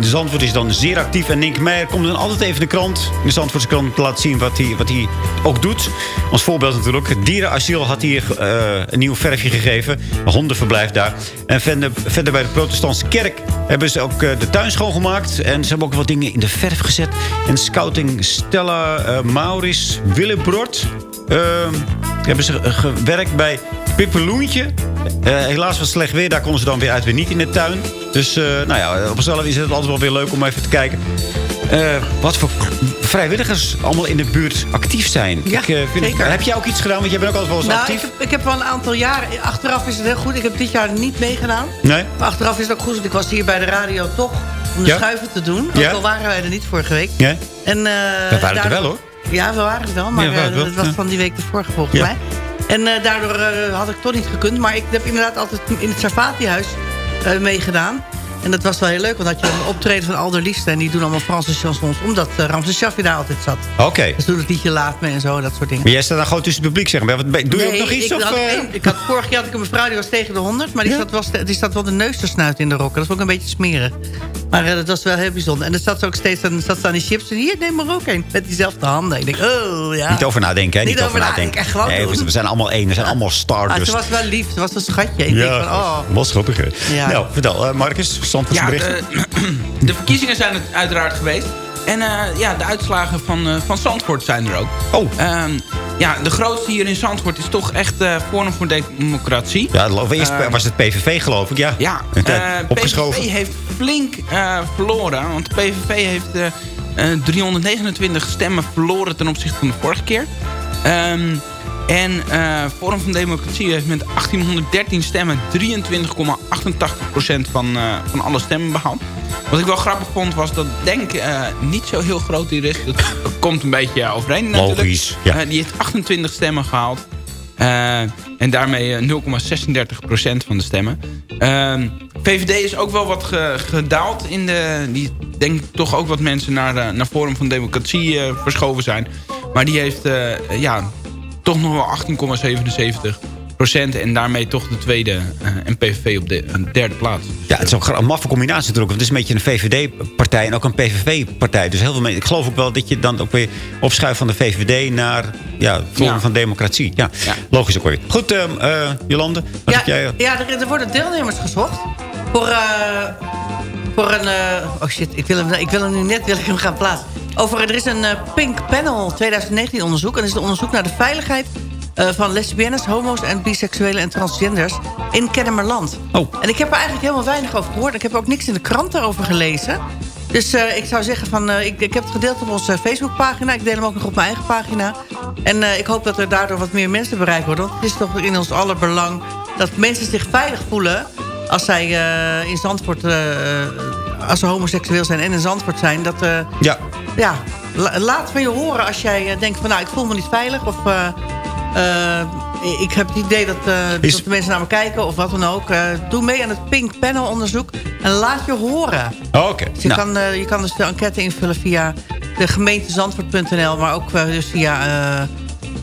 Speaker 5: Zandvoort is dan zeer actief. En Nink Meijer komt dan altijd even de krant, in de Zandvoortse krant, te laten zien wat hij, wat hij ook doet. Als voorbeeld natuurlijk. Het dierenasiel had hier eh, een nieuw verfje gegeven. Hondenverblijf daar. En verder, verder bij de protestantse kerk hebben ze ook eh, de tuin schoongemaakt. En ze hebben ook wat dingen in de verf gezet. En scouting Stella eh, Maurits Willebrod. Ehm hebben ze gewerkt bij Pippeloentje. Eh, helaas was het slecht weer. Daar konden ze dan weer uit weer niet in de tuin. Dus nou ja, op zichzelf is het altijd wel weer leuk om even te kijken. Eh, wat voor vrijwilligers allemaal in de buurt actief zijn.
Speaker 9: Ja,
Speaker 5: Ik, eh, vind-
Speaker 9: zeker.
Speaker 5: Heb jij ook iets gedaan? Want jij bent ook altijd wel eens
Speaker 9: Nou,
Speaker 5: actief.
Speaker 9: ik heb, ik heb wel een aantal jaren... Achteraf is het heel goed. Ik heb dit jaar niet meegedaan.
Speaker 5: Nee?
Speaker 9: Maar achteraf is het ook goed, want ik was hier bij de radio toch om de
Speaker 5: Ja?
Speaker 9: schuiven te doen. Ook
Speaker 5: Ja?
Speaker 9: al waren wij er niet vorige week.
Speaker 5: Ja?
Speaker 9: En, eh,
Speaker 5: We waren er wel, hoor.
Speaker 9: Ja, we waren er wel, maar
Speaker 5: Ja,
Speaker 9: het was van die week ervoor volgens
Speaker 5: Ja.
Speaker 9: mij. En daardoor had ik toch niet gekund. Maar ik heb inderdaad altijd in het Sarfati-huis meegedaan. En dat was wel heel leuk, want had je een optreden van Alder Liefste. En die doen allemaal Franse chansons, omdat uh, Ramses Shaffi daar altijd zat.
Speaker 5: Oké.
Speaker 9: Dus toen het liedje Laat Me en zo, dat soort dingen.
Speaker 5: Maar jij staat dan gewoon tussen het publiek, zeg maar. Wat, doe je ook nog iets?
Speaker 9: Ik,
Speaker 5: of,
Speaker 9: had,
Speaker 5: eh?
Speaker 9: ik had, vorig jaar had ik een mevrouw die was tegen de 100, maar die, zat, was, die zat wel de neus te snuiten in de rokken. Dat is ook een beetje smerig. Maar eh, dat was wel heel bijzonder. En er zat ze ook steeds dan zat ze aan die chips. En hier, neem maar ook een. Met diezelfde handen. Ik denk, oh ja.
Speaker 5: Niet over nadenken, hè?
Speaker 9: Niet over nadenken, echt
Speaker 5: Nee, we-
Speaker 9: doen.
Speaker 5: zijn allemaal één. We zijn allemaal
Speaker 9: Ah,
Speaker 5: stardust.
Speaker 9: ze was wel lief. Ze was een schatje. Ik denk van, oh.
Speaker 5: was grappig, hè?
Speaker 9: Ja.
Speaker 5: Nou, vertel, Marcus, Zandvoortse
Speaker 8: Ja,
Speaker 5: berichten.
Speaker 8: de, de verkiezingen zijn het uiteraard geweest. En eh, ja, de uitslagen van, eh, van Zandvoort zijn er ook.
Speaker 5: Oh.
Speaker 8: ja, de grootste hier in Zandvoort is toch echt eh Forum voor Democratie.
Speaker 5: Ja, eerst
Speaker 8: Eh,
Speaker 5: was het PVV, geloof ik, ja.
Speaker 8: Ja, eh,
Speaker 5: opgeschoven.
Speaker 8: PVV heeft flink eh, verloren. Want de PVV heeft eh, eh, 329 stemmen verloren ten opzichte van de vorige keer. Ehm, en eh Forum van Democratie heeft met 1813 stemmen 23,88% van, eh, van alle stemmen behaald. Wat ik wel grappig vond was dat Denk eh, niet zo heel groot hier is. Dat, komt een beetje overeen natuurlijk.
Speaker 5: Logisch, ja.
Speaker 8: Die heeft 28 stemmen gehaald. Eh, en daarmee eh, 0,36% van de stemmen. Ehm, VVD is ook wel wat ge- gedaald. In de, die denk ik toch ook wat mensen naar, naar Forum van Democratie verschoven zijn. Maar die heeft ja, toch nog wel 18,77% En daarmee toch de tweede. eh, en PVV op de een derde plaats.
Speaker 5: Ja, het is ook een maffe combinatie natuurlijk. Want het is een beetje een VVD-partij en ook een PVV-partij. Dus heel veel mensen... Ik geloof ook wel dat je dan ook weer opschuift van de VVD naar... Ja,
Speaker 8: Ja.
Speaker 5: van Democratie. Ja, logisch ook weer. Goed, eh, Jolande,
Speaker 9: Ja,
Speaker 5: heb jij... eh?
Speaker 9: ja er, er worden deelnemers gezocht. Voor, eh, voor een... eh, oh shit, ik wil, hem, ik wil hem nu net wil ik hem gaan plaatsen. Over, er is een eh, Pink Panel 2019 onderzoek. En dat is een onderzoek naar de veiligheid eh, van lesbiennes, homo's en biseksuelen en transgenders in Kennemerland.
Speaker 5: Oh.
Speaker 9: En ik heb er eigenlijk helemaal weinig over gehoord. Ik heb ook niks in de krant daarover gelezen. Dus eh, ik zou zeggen, van, ik, ik heb het gedeeld op onze Facebookpagina. Ik deel hem ook nog op mijn eigen pagina. En ik hoop dat er daardoor wat meer mensen bereikt worden. Want het is toch in ons aller belang dat mensen zich veilig voelen... als zij in Zandvoort, als ze homoseksueel zijn en in Zandvoort zijn. Dat, eh,
Speaker 5: Ja.
Speaker 9: ja, la- laat van je horen als jij eh, denkt van... nou, ik voel me niet veilig of... eh, ik heb het idee dat,
Speaker 5: Is-
Speaker 9: dat de mensen naar me kijken of wat dan ook. Doe mee aan het Pink Panel onderzoek en laat je horen.
Speaker 5: Oh, Oké.
Speaker 9: Dus je,
Speaker 5: Nou,
Speaker 9: kan, je kan dus de enquête invullen via de gemeentezandvoort.nl... maar ook dus via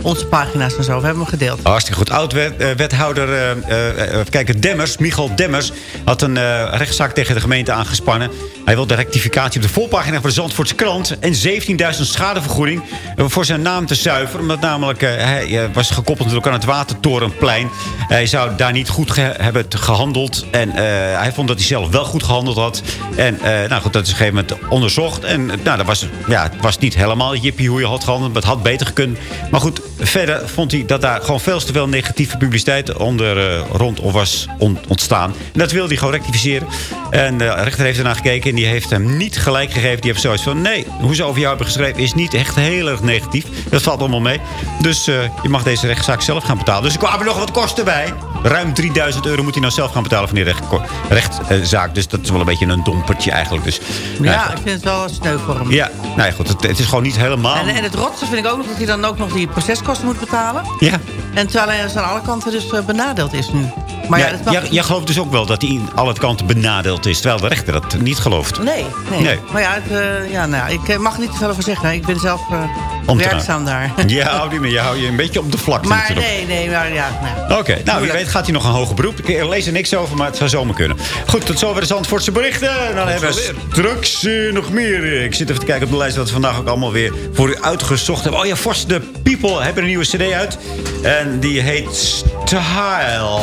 Speaker 9: onze pagina's en zo. We hebben hem gedeeld.
Speaker 5: Hartstikke goed. Oud-wethouder, eh, eh, even kijken, Demmers, Michal Demmers... had een eh, rechtszaak tegen de gemeente aangespannen. Hij wil de rectificatie op de voorpagina van de Zandvoortse krant... en 17.000 schadevergoeding voor zijn naam te zuiveren. Omdat namelijk, eh, hij eh, was gekoppeld aan het Watertorenplein. Hij zou daar niet goed hebben gehandeld. En eh, hij vond dat hij zelf wel goed gehandeld had. En nou goed, dat is op een gegeven moment onderzocht. En nou, dat was, ja, het was niet helemaal jippie hoe je had gehandeld. Maar het had beter gekund. Maar goed, verder vond hij dat daar gewoon veel te veel negatieve publiciteit onder, rondom was on- ontstaan. En dat wilde hij gewoon rectificeren. En de rechter heeft ernaar gekeken en die heeft hem niet gelijk gegeven. Die heeft zoiets van, nee, hoe ze over jou hebben geschreven is niet echt heel erg negatief. Dat valt allemaal mee. Dus eh, je mag deze rechtszaak zelf gaan betalen. Dus er kwamen nog wat kosten bij. Ruim 3000 euro moet hij nou zelf gaan betalen van die recht- rechtszaak. Dus dat is wel een beetje een dompertje eigenlijk. Dus, nou
Speaker 9: Ja,
Speaker 5: goed.
Speaker 9: ik vind het wel sneu voor hem.
Speaker 5: Ja, nou ja, goed. Het, het is gewoon niet helemaal...
Speaker 9: En, en het rotste vind ik ook nog dat hij dan ook nog die proceskosten moet betalen.
Speaker 5: Ja.
Speaker 9: En terwijl hij dus aan alle kanten dus eh, benadeeld is nu. Maar ja,
Speaker 5: ja,
Speaker 9: dat mag
Speaker 5: jij, jij gelooft dus ook wel dat hij in alle kanten benadeeld is. Terwijl de rechter dat niet gelooft.
Speaker 9: Nee, nee.
Speaker 5: Nee.
Speaker 9: Maar ja, het, eh, ja nou, ik eh, mag er niet te veel over zeggen. Ik ben zelf eh,
Speaker 5: Ambtenaar.
Speaker 9: werkzaam daar.
Speaker 5: Ja, hou die, maar je hou je een beetje op de vlakte
Speaker 9: maar
Speaker 5: natuurlijk.
Speaker 9: nee, nee, maar ja. Nou.
Speaker 5: Oké, nou wie weet gaat hij nog een hoger beroep. Ik lees er niks over, maar het zou zomaar kunnen. Goed, tot zover de Zandvoortse berichten. En dan hebben we straks nog meer. Ik zit even te kijken op de lijst wat we vandaag ook allemaal weer voor u uitgezocht hebben. Oh ja, Force the People hebben een nieuwe cd uit. En die heet Style.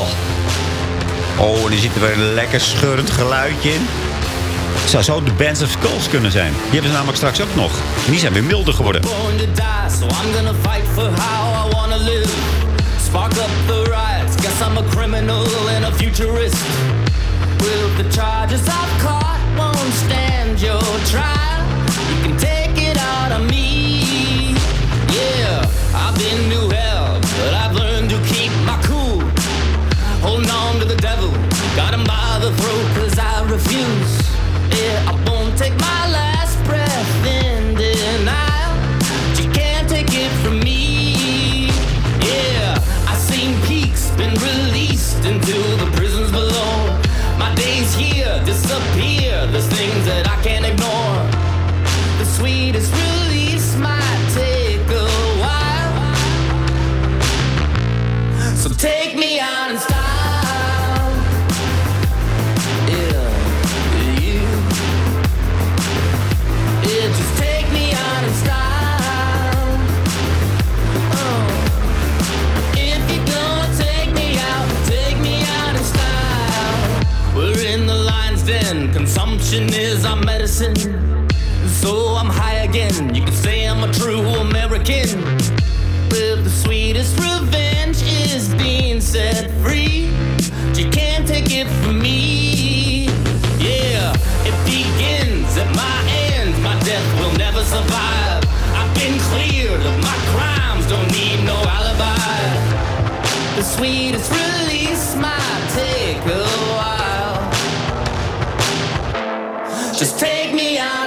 Speaker 5: Oh, en er zit er weer een lekker scheurend geluidje in. Zou zo de Bands of Skulls kunnen zijn. Die hebben ze namelijk straks ook nog. En die zijn weer milder geworden.
Speaker 12: Spark up the riots, guess I'm a criminal and a futurist. Will the charges I've caught won't stand your trial? You can take it out of me. Yeah, I've been to hell, but I've learned to keep my cool. Holding on to the devil, got him by the throat, cause I refuse. Yeah, I won't take my last the lion's den. Consumption is our medicine. So I'm high again. You can say I'm a true American. The sweetest revenge is being set free. But you can't take it from me. Yeah, it begins at my end. My death will never survive. I've been cleared of my crimes. Don't need no alibi. The sweetest release might take a while. Just take me out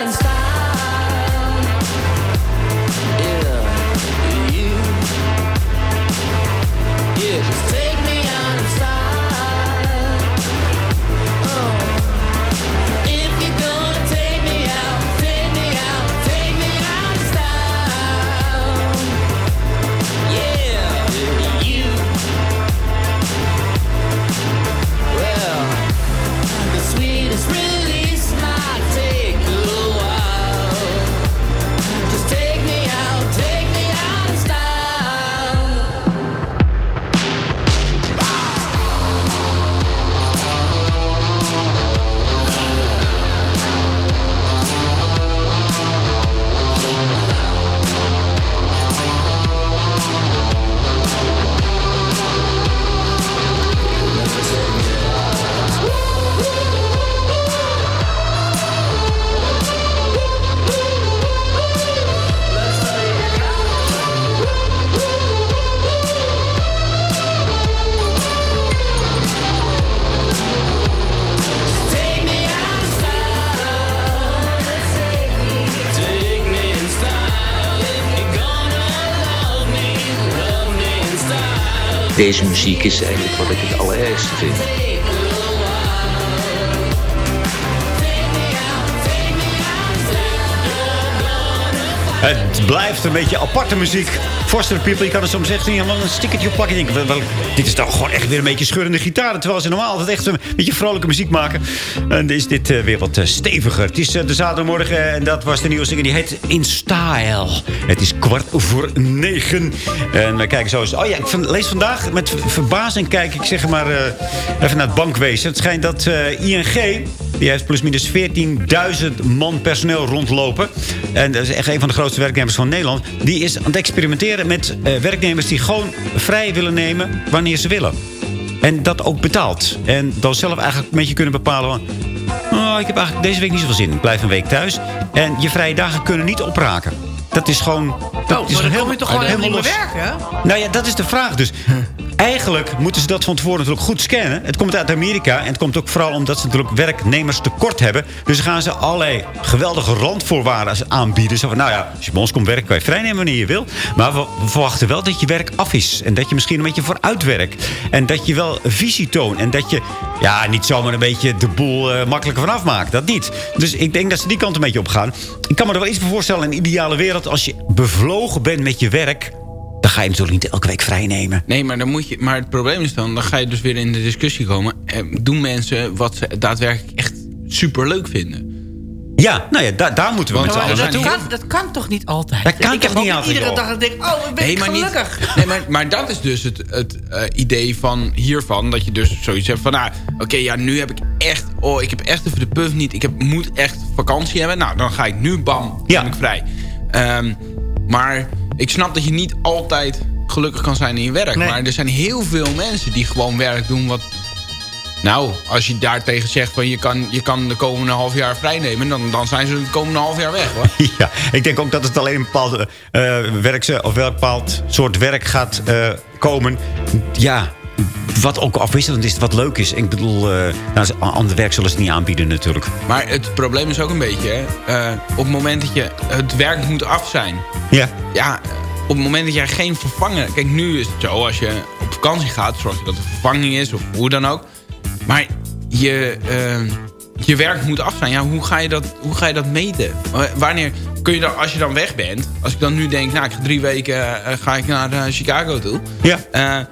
Speaker 14: Deze muziek is eigenlijk wat ik het allerergste vind.
Speaker 5: Blijft een beetje aparte muziek. Foster People, je kan er soms echt niet helemaal een stickertje op plakken. Denk, dit is toch gewoon echt weer een beetje scheurende gitaren. Terwijl ze normaal altijd echt een beetje vrolijke muziek maken. En is dit eh, weer wat eh, steviger. Het is eh, de zaterdagmorgen en dat was de nieuwe single. Die heet In Style. Het is kwart voor negen. En we kijken zo eens. Oh ja, ik van- lees vandaag met verbazing kijk ik zeg maar even naar het bankwezen. Het schijnt dat ING... Die heeft plusminus 14.000 man personeel rondlopen. En dat is echt een van de grootste werknemers van Nederland. Die is aan het experimenteren met eh, werknemers die gewoon vrij willen nemen wanneer ze willen. En dat ook betaald. En dan zelf eigenlijk een beetje kunnen bepalen van... Oh, ik heb eigenlijk deze week niet zoveel zin. Ik blijf een week thuis. En je vrije dagen kunnen niet opraken. Dat is gewoon... Dat
Speaker 9: Oh,
Speaker 5: is
Speaker 9: maar dan
Speaker 5: heel-
Speaker 9: kom je toch gewoon helemaal
Speaker 5: los.
Speaker 9: werken?
Speaker 5: Nou ja, dat is de vraag dus. Eigenlijk moeten ze dat van tevoren natuurlijk goed scannen. Het komt uit Amerika en het komt ook vooral omdat ze natuurlijk werknemers tekort hebben. Dus gaan ze allerlei geweldige randvoorwaarden aanbieden. Zo van, nou ja, als je bij ons komt werken, kan je vrijnemen wanneer je wil. Maar we verwachten wel dat je werk af is. En dat je misschien een beetje vooruit werkt. En dat je wel visie toont. En dat je ja, niet zomaar een beetje de boel eh, makkelijker vanaf maakt. Dat niet. Dus ik denk dat ze die kant een beetje op gaan. Ik kan me er wel iets voor voorstellen in een ideale wereld. Als je bevlogen bent met je werk... dan ga je natuurlijk niet elke week vrij nemen.
Speaker 8: Nee, maar, dan moet je, maar het probleem is dan, dan ga je dus weer in de discussie komen. Eh, doen mensen wat ze daadwerkelijk echt super leuk vinden?
Speaker 5: Ja, nou ja, da- daar moeten we met z'n
Speaker 9: Maar
Speaker 5: allen
Speaker 9: dat,
Speaker 5: naartoe.
Speaker 9: kan, dat kan toch niet altijd?
Speaker 5: Dat kan
Speaker 9: ik
Speaker 5: toch
Speaker 9: heb ook
Speaker 5: niet altijd,
Speaker 9: iedere dag dat ik denk, oh, ben
Speaker 8: Nee,
Speaker 9: ik
Speaker 8: maar niet-
Speaker 9: gelukkig.
Speaker 8: Nee, maar, maar dat is dus het, het eh, idee van hiervan. Dat je dus zoiets hebt van... Nou, oké, ja, nu heb ik echt... Oh, ik heb echt even de puff niet. Ik heb, moet echt vakantie hebben. Nou, dan ga ik nu, bam, ben ik vrij. Ehm, maar ik snap dat je niet altijd gelukkig kan zijn in je werk.
Speaker 9: Nee.
Speaker 8: Maar er zijn heel veel mensen die gewoon werk doen wat... Nou, als je daartegen zegt van je kan, je kan de komende half jaar vrij nemen... Dan, dan zijn ze het komende half jaar weg, hoor.
Speaker 5: Ja, ik denk ook dat het alleen een bepaalde eh werkse, of wel een bepaald soort werk gaat eh, komen. Ja, wat ook afwisselend is, wat leuk is. Ik bedoel, eh nou, werk zullen ze niet aanbieden natuurlijk.
Speaker 8: Maar het probleem is ook een beetje... Hè, eh, op het moment dat je het werk moet af zijn...
Speaker 5: Ja.
Speaker 8: Ja, op het moment dat jij geen vervanger... Kijk, nu is het zo, als je op vakantie gaat... zorg je dat er vervanging is, of hoe dan ook. Maar je, eh, je werk moet af zijn. Ja, hoe ga je dat, hoe ga je dat meten? Wanneer kun je dan, als je dan weg bent... Als ik dan nu denk, nou, ik ga drie weken ga ik naar Chicago toe...
Speaker 5: Ja.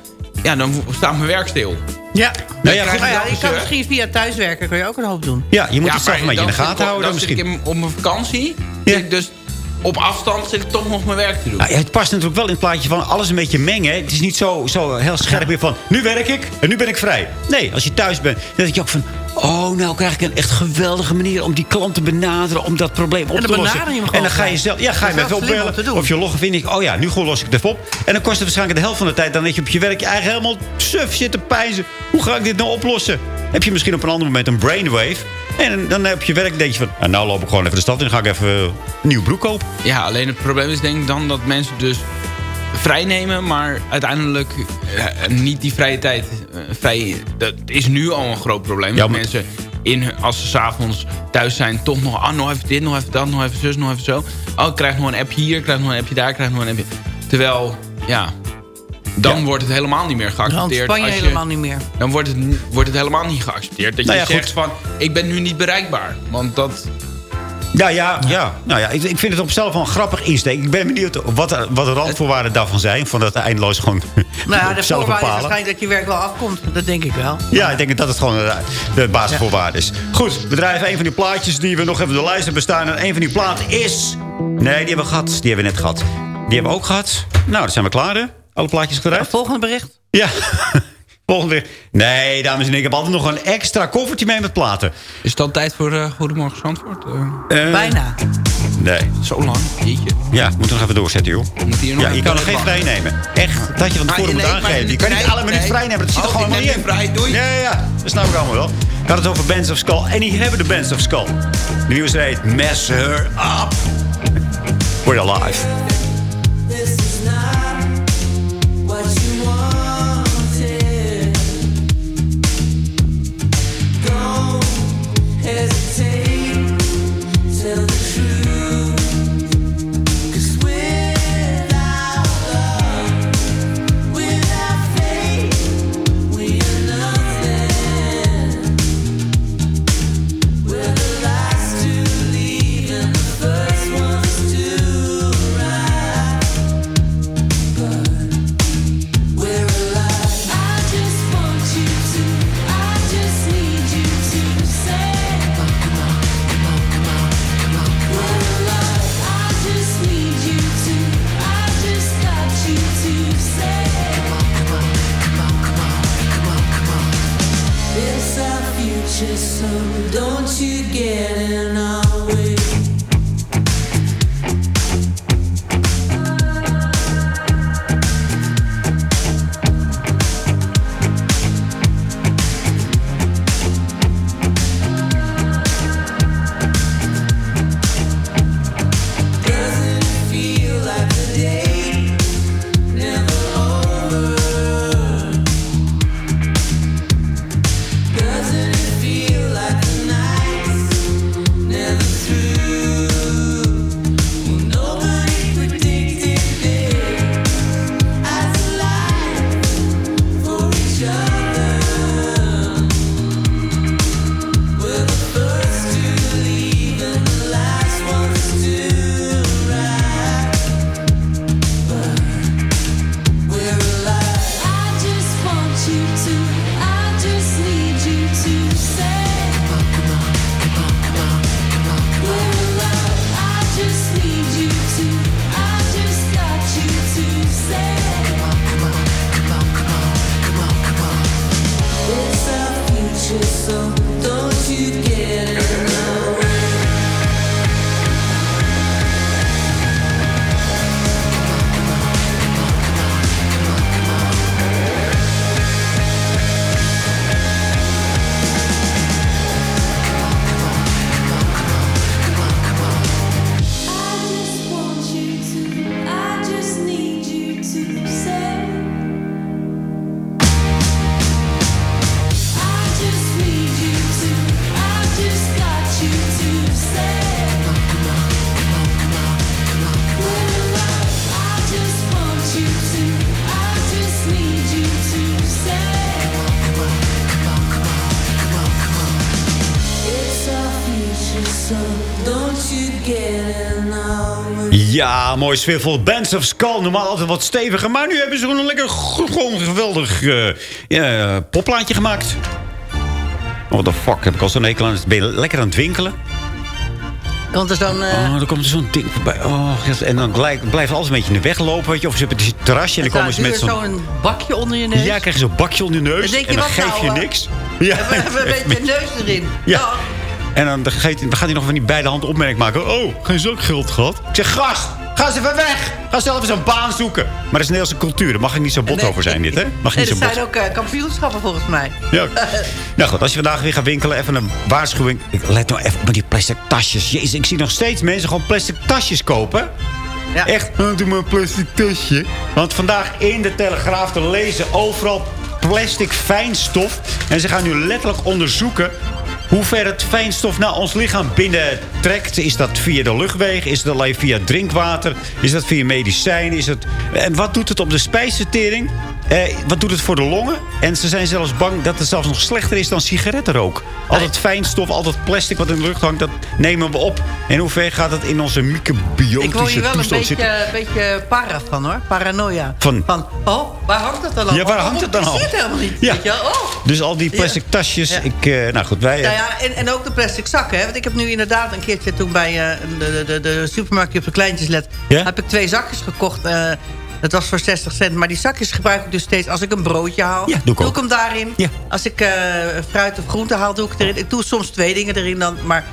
Speaker 8: Ja, dan staat mijn werk stil.
Speaker 9: Ja,
Speaker 8: Nou
Speaker 9: ja,
Speaker 8: ja,
Speaker 9: je kan misschien via thuiswerken kun je ook een hoop doen.
Speaker 5: Ja, je moet
Speaker 8: Ja,
Speaker 5: het zelf een beetje in de gaten
Speaker 8: ik-
Speaker 5: houden.
Speaker 8: Dan zit ik
Speaker 5: Misschien.
Speaker 8: in- op mijn vakantie. ik dus op afstand zit ik toch nog mijn werk te doen.
Speaker 5: Nou, ja, het past natuurlijk wel in het plaatje van alles een beetje mengen. Het is niet zo, zo heel scherp weer van... nu werk ik en nu ben ik vrij. Nee, als je thuis bent, dan denk je ook van... oh, nou krijg ik een echt geweldige manier om die klant te benaderen... om dat probleem op
Speaker 9: En dan
Speaker 5: te lossen.
Speaker 9: benader je hem
Speaker 5: en dan ga je zelf, ja, ga je even opbellen. Of je loggen vind ik, oh ja, nu gewoon los ik het even op. En dan kost het waarschijnlijk de helft van de tijd... dan dat je op je werk je eigen helemaal suf zit te pijzen. Hoe ga ik dit nou oplossen? Heb je misschien op een ander moment een brainwave... en dan heb je werk denk je van... nou, nou loop ik gewoon even de stad in... ga ik even een nieuw broek kopen.
Speaker 8: Ja, alleen het probleem is denk ik dan dat mensen dus vrij nemen, maar uiteindelijk eh, niet die vrije tijd. eh, vrij, dat is nu al een groot probleem.
Speaker 5: Ja,
Speaker 8: dat mensen in, als ze s'avonds thuis zijn, toch nog, ah, nog even dit, nog even dat, nog even zus, nog even zo. Oh, ik krijg nog een appje hier, ik krijg nog een appje daar, ik krijg nog een appje. Terwijl, ja, dan wordt het helemaal niet meer
Speaker 9: Dan
Speaker 8: geaccepteerd.
Speaker 9: span je
Speaker 8: als
Speaker 9: helemaal niet meer.
Speaker 8: Dan wordt het, wordt het helemaal niet geaccepteerd. Dat
Speaker 5: Nou
Speaker 8: je
Speaker 5: ja,
Speaker 8: zegt
Speaker 5: goed.
Speaker 8: van, ik ben nu niet bereikbaar. Want dat,
Speaker 5: Ja, ja, ja. Nou ja, ik, ik vind het op zichzelf wel een grappig insteek. Ik ben benieuwd wat, er- wat de randvoorwaarden daarvan zijn. Van dat eindeloos gewoon
Speaker 9: Nou ja, de voorwaarde is waarschijnlijk dat je werk wel afkomt. Dat denk ik wel.
Speaker 5: Ja, ik denk dat het gewoon de, de basisvoorwaarde is. Goed, we draaien even een van die plaatjes die we nog even op de lijst hebben staan. En een van die platen is... Nee, die hebben we gehad. Die hebben we net gehad. Die hebben we ook gehad. Nou, dan zijn we klaar, hè? Alle plaatjes gedraaid?
Speaker 9: Volgende bericht.
Speaker 5: Ja. Volgende weer. Nee, dames en heren, ik heb altijd nog een extra koffertje mee met platen.
Speaker 8: is het al tijd voor eh, Goedemorgen Zandvoort? Eh,
Speaker 5: Eh,
Speaker 9: Bijna.
Speaker 5: Nee.
Speaker 8: Zo lang, jeetje.
Speaker 5: Ja, we moeten nog even doorzetten, joh.
Speaker 8: Moet hier nog
Speaker 5: Ja, je kan er geen vrij nemen. Echt, dat je van tevoren
Speaker 8: Nee,
Speaker 5: moet
Speaker 8: nee,
Speaker 5: aangeven. Je kan niet alle minuten
Speaker 8: nee.
Speaker 5: vrij nemen. Dat zit er gewoon helemaal niet in.
Speaker 8: vrij, doei.
Speaker 5: Ja, ja, ja. Dat snap ik allemaal wel. Ik had het over Bands of Skull. En hier hebben de Bands of Skull. De nieuwe CD heet Mess Her Up. We're alive.
Speaker 15: Hesitate.
Speaker 5: Mooi sfeervol. Bands of Skull, normaal altijd wat steviger. Maar nu hebben ze gewoon een lekker, gewoon geweldig eh ja, popplaatje gemaakt. What the fuck, heb ik al zo'n hekel aan. Ben je lekker aan het winkelen?
Speaker 9: Want er zo'n... eh,
Speaker 5: Oh, dan komt er zo'n ding voorbij. Oh, en dan blijft, blijft alles een beetje in de weg lopen. Weet je. Of ze hebben het terrasje en dan komen ze met zo'n...
Speaker 9: zo'n bakje onder je neus.
Speaker 5: Ja, krijg je zo'n bakje onder je neus.
Speaker 9: Denk je,
Speaker 5: en dan geef
Speaker 9: nou,
Speaker 5: je
Speaker 9: eh?
Speaker 5: niks. Ja.
Speaker 9: We hebben een beetje neus erin.
Speaker 5: Ja. En dan, gaat hij nog van die beide handen opmerking maken. Oh, geen zakgeld gehad. Ik zeg, gast, ga eens even weg. Ga zelf eens een baan zoeken. Maar dat is Nederlandse cultuur. Daar mag ik niet zo bot
Speaker 9: Nee.
Speaker 5: over zijn, dit, hè? Mag
Speaker 9: Nee,
Speaker 5: niet zo
Speaker 9: er
Speaker 5: bot.
Speaker 9: zijn ook eh, kampioenschappen volgens mij.
Speaker 5: Ja. Nou goed, als je vandaag weer gaat winkelen, even een waarschuwing. Ik let nou even op die plastic tasjes. Jezus, ik zie nog steeds mensen gewoon plastic tasjes kopen.
Speaker 9: Ja.
Speaker 5: Echt, oh, doe maar een plastic tasje. Want vandaag in de Telegraaf te lezen overal plastic fijnstof. En ze gaan nu letterlijk onderzoeken hoe ver het fijnstof naar ons lichaam binnentrekt. Is dat via de luchtwegen? Is het alleen via drinkwater? Is dat via medicijnen? Is het... En wat doet het op de spijsvertering? Eh, wat doet het voor de longen? En ze zijn zelfs bang dat het zelfs nog slechter is dan sigarettenrook. Al dat fijnstof, al dat plastic wat in de lucht hangt, dat nemen we op. En hoe ver gaat het in onze
Speaker 9: Ik
Speaker 5: microbiotische
Speaker 9: word hier wel een beetje, beetje para van hoor. Paranoia.
Speaker 5: Van-
Speaker 9: oh, waar hangt het dan al?
Speaker 5: Ja, waar
Speaker 9: Oh,
Speaker 5: hangt het dan
Speaker 9: Ik
Speaker 5: al?
Speaker 9: zie het helemaal niet.
Speaker 5: Ja.
Speaker 9: Weet je wel? Oh.
Speaker 5: Dus al die plastic tasjes. Ik, eh, nou goed, wij... eh,
Speaker 9: Nou ja, en, en ook de plastic zakken. Hè? Want ik heb nu inderdaad een keertje toen bij eh, de, de, de, de supermarkt die op de kleintjes let...
Speaker 5: Ja?
Speaker 9: heb ik twee zakjes gekocht. Dat was voor 60 cent. Maar die zakjes gebruik ik dus steeds als ik een broodje haal.
Speaker 5: Ja, doe ik ook.
Speaker 9: hem daarin.
Speaker 5: Ja.
Speaker 9: Als ik eh, fruit of groente haal, doe ik erin. Ik doe soms twee dingen erin dan. Maar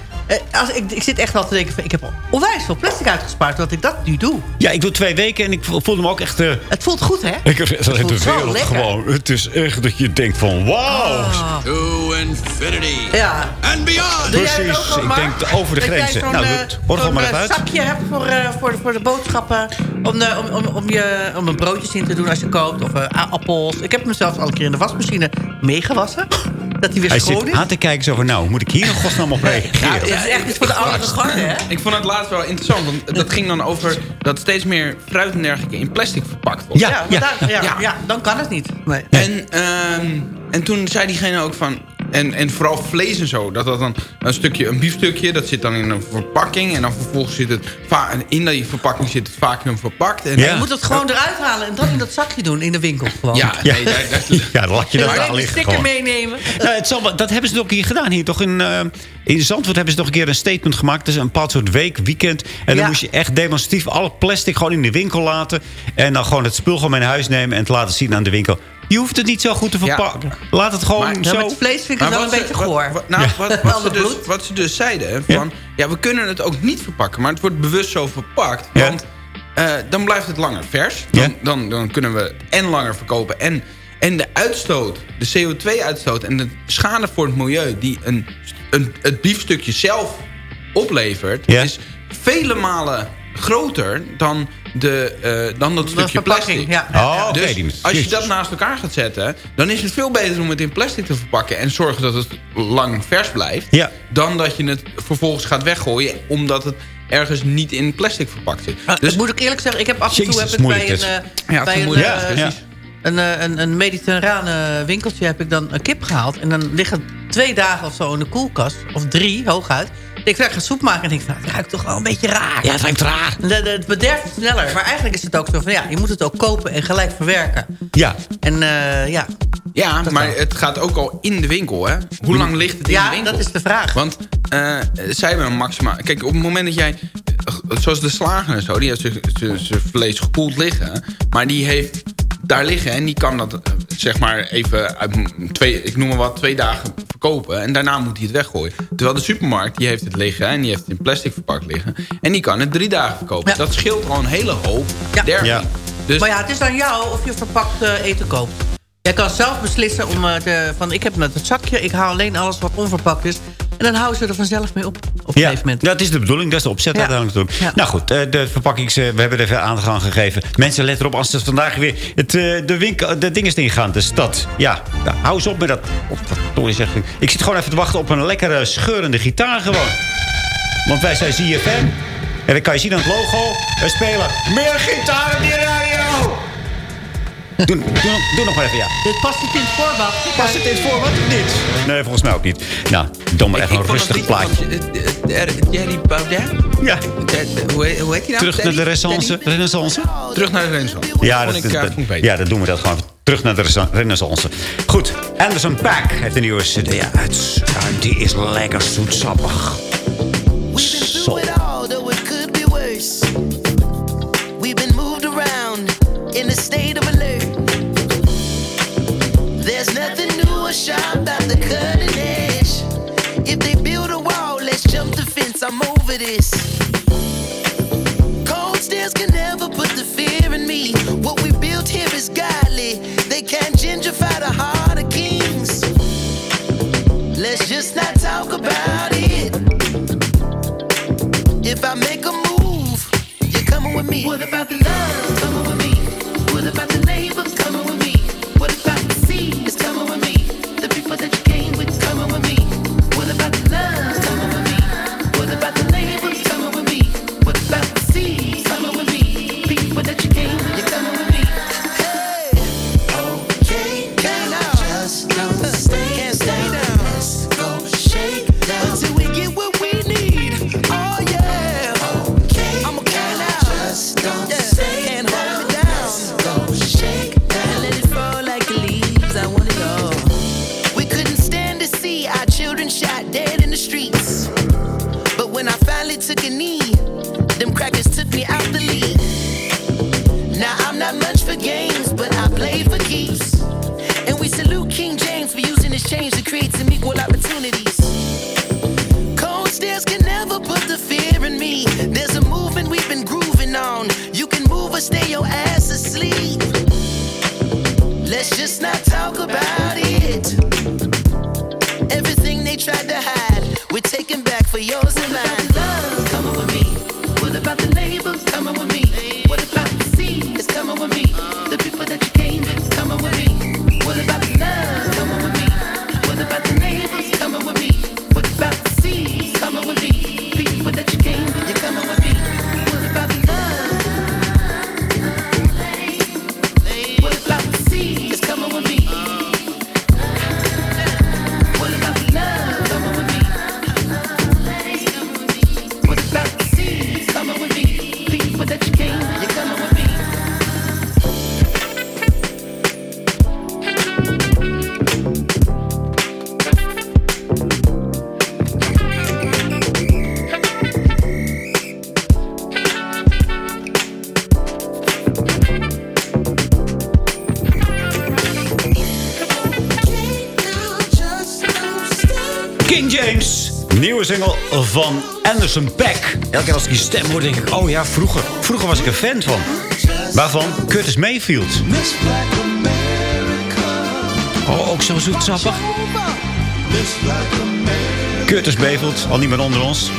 Speaker 9: als, ik, ik zit echt wel te denken... Van, ik heb onwijs veel plastic uitgespaard dat ik dat nu doe.
Speaker 5: Ja, ik doe twee weken en ik voelde me ook echt... eh,
Speaker 9: Het voelt goed, hè?
Speaker 5: ik het
Speaker 9: voelt
Speaker 5: de
Speaker 9: zo
Speaker 5: wereld
Speaker 9: lekker.
Speaker 5: gewoon. Het is echt dat je denkt van wauw.
Speaker 9: Ah.
Speaker 11: To infinity.
Speaker 9: Ja.
Speaker 11: And beyond.
Speaker 9: Doe jij het
Speaker 5: Precies, ik denk de- over de grenzen. Nou,
Speaker 9: eh,
Speaker 5: goed, hoor
Speaker 9: zo'n,
Speaker 5: maar
Speaker 9: eh,
Speaker 5: even uit.
Speaker 9: zakje hebt voor, eh, voor, de- voor de boodschappen. Om, de, om, om, om, je, om een broodjes in te doen als je koopt. Of eh, appels. Ik heb hem zelfs al een keer in de wasmachine meegewassen. Dat hij weer
Speaker 5: Hij
Speaker 9: schoon
Speaker 5: zit
Speaker 9: is.
Speaker 5: aan te kijken zo van nou, moet ik hier nog godsnaam op reageren?
Speaker 9: Ja, dit is echt iets voor de oudere garde, hè?
Speaker 8: Ik vond het laatst wel interessant, want dat ging dan over dat steeds meer fruit en dergelijke in plastic verpakt wordt.
Speaker 9: Ja, ja, ja. dan kan het niet. Nee.
Speaker 8: En, ehm, en toen zei diegene ook van... En, en vooral vlees en zo. Dat dat dan een stukje, een biefstukje, dat zit dan in een verpakking. En dan vervolgens zit het... In die verpakking zit het vacuüm verpakt. En,
Speaker 9: Je moet het gewoon eruit halen en dan in dat zakje doen in de winkel. Gewoon.
Speaker 8: Ja, nee, daar, daar,
Speaker 5: Ja, dan laat je dat daar liggen
Speaker 9: sticker
Speaker 5: gewoon.
Speaker 9: meenemen.
Speaker 5: Nou, het zal, dat hebben ze ook hier gedaan. Hier toch in, eh, in Zandvoort hebben ze toch een keer een statement gemaakt. Het is een bepaald soort week, weekend. En dan
Speaker 9: Ja.
Speaker 5: moest je echt demonstratief alle plastic gewoon in de winkel laten. En dan gewoon het spul gewoon mee naar huis nemen en het laten zien aan de winkel. Je hoeft het niet zo goed te verpakken. Laat het gewoon
Speaker 8: Maar-
Speaker 9: Ja,
Speaker 5: zo.
Speaker 9: met vlees vind ik het
Speaker 8: Maar
Speaker 9: wel een
Speaker 8: wat
Speaker 9: beetje
Speaker 8: ze-
Speaker 9: goor.
Speaker 8: Wat, wat- nou,
Speaker 5: Ja.
Speaker 8: wat, ze dus, wat ze dus zeiden, van... Ja. we kunnen het ook niet verpakken, maar het wordt bewust zo verpakt.
Speaker 5: Ja.
Speaker 8: Want eh, dan blijft het langer vers. Dan,
Speaker 5: Ja.
Speaker 8: dan, dan kunnen we en langer verkopen. En, en de uitstoot, de CO2-uitstoot en de schade voor het milieu... die een, een, het biefstukje zelf oplevert...
Speaker 5: Ja.
Speaker 8: is vele malen groter dan, de, eh, dan dat stukje plastic.
Speaker 9: ja.
Speaker 5: Oh,
Speaker 8: Dus
Speaker 5: die-
Speaker 8: als je dat naast elkaar gaat zetten... dan is het veel beter om het in plastic te verpakken... en zorgen dat het lang vers blijft...
Speaker 5: Ja.
Speaker 8: dan dat je het vervolgens gaat weggooien... omdat het ergens niet in plastic verpakt zit.
Speaker 9: Dus
Speaker 8: Dus
Speaker 9: moet ik eerlijk zeggen, ik heb af en toe
Speaker 5: Jezus,
Speaker 9: heb ik bij een, eh,
Speaker 8: Ja,
Speaker 9: bij een,
Speaker 8: moeilijk.
Speaker 9: eh,
Speaker 5: Ja,
Speaker 9: een, eh, een, een mediterrane winkeltje heb ik dan een kip gehaald. En dan liggen twee dagen of zo in de koelkast. Of drie, hooguit. Ik ga soep maken en denk van, het ruikt toch wel een beetje raar.
Speaker 5: Ja, het ruikt raar.
Speaker 9: Het bederft sneller. Maar eigenlijk is het ook zo van, ja, je moet het ook kopen en gelijk verwerken.
Speaker 5: Ja.
Speaker 9: En eh, ja,
Speaker 8: ja, maar het gaat ook al in de winkel, hè? Hoe lang ligt het in de
Speaker 9: ja
Speaker 8: winkel?
Speaker 9: dat is de vraag.
Speaker 8: Want eh, zij hebben een maximaal... Kijk, op het moment dat jij... eh, Zoals de slager en zo, die heeft zijn vlees gekoeld liggen. Maar die heeft daar liggen en die kan dat, zeg maar, even... uit twee, ik noem maar wat, twee dagen verkopen. En daarna moet hij het weggooien. Terwijl de supermarkt, die heeft het liggen en die heeft het in plastic verpakt liggen. En die kan het drie dagen verkopen.
Speaker 9: Ja.
Speaker 8: Dat scheelt al een hele hoop.
Speaker 5: Ja.
Speaker 8: Dus
Speaker 9: Maar ja, het is aan jou of je verpakt eh, eten koopt. Jij kan zelf beslissen om eh, de, van ik heb net het zakje, ik haal alleen alles wat onverpakt is. En dan houden ze er vanzelf mee op. Op een
Speaker 5: Ja,
Speaker 9: gegeven moment.
Speaker 5: ja, dat is de bedoeling. Dat is de opzet
Speaker 9: Ja.
Speaker 5: natuurlijk.
Speaker 9: Ja.
Speaker 5: Nou goed, eh, de verpakkings... eh, We hebben er even aandacht aan gegeven. Mensen, let erop als ze vandaag weer het, eh, de, winkel, de dingen ingaan. De stad. Ja, nou, hou eens op met dat... Op, wat Tony zegt. Ik zit gewoon even te wachten op een lekkere scheurende gitaar gewoon. Want wij zijn ZFM. En dan kan je zien aan het logo. We spelen meer die radio. Doe, doe, doe nog maar even, ja.
Speaker 9: Dit past niet in het voorbad.
Speaker 5: Past het in het voorbad of niet? Nee, volgens mij ook niet. Nou, doe maar even een rustig plaatje.
Speaker 8: Jerry Baudet?
Speaker 5: Ja.
Speaker 8: Hoe heet, hoe heet hij nou?
Speaker 5: Terug naar de renaissance. renaissance.
Speaker 8: Terug naar de renaissance.
Speaker 5: Ja, dat,
Speaker 8: eh,
Speaker 5: ja, dat doen we dat gewoon. Terug naar de renaissance. Goed, Anderson Paak heeft een nieuwe cd uit. Die is lekker zoetsappig. Zo.
Speaker 16: Or sharp about the cutting edge. If they build a wall, let's jump the fence. I'm over this. Cold stairs can never put the fear in me. What we built here is godly. They can't gentrify the heart of kings. Let's just not talk about it. If I make a move, you're coming with me. What about the love?
Speaker 5: Nieuwe single van Anderson Paak. Elke keer als ik die stem hoor, denk ik... Oh ja, vroeger. Vroeger was ik een fan van. Waarvan? Curtis Mayfield. Oh, ook zo zoetsappig. Curtis Mayfield, al niet meer onder ons.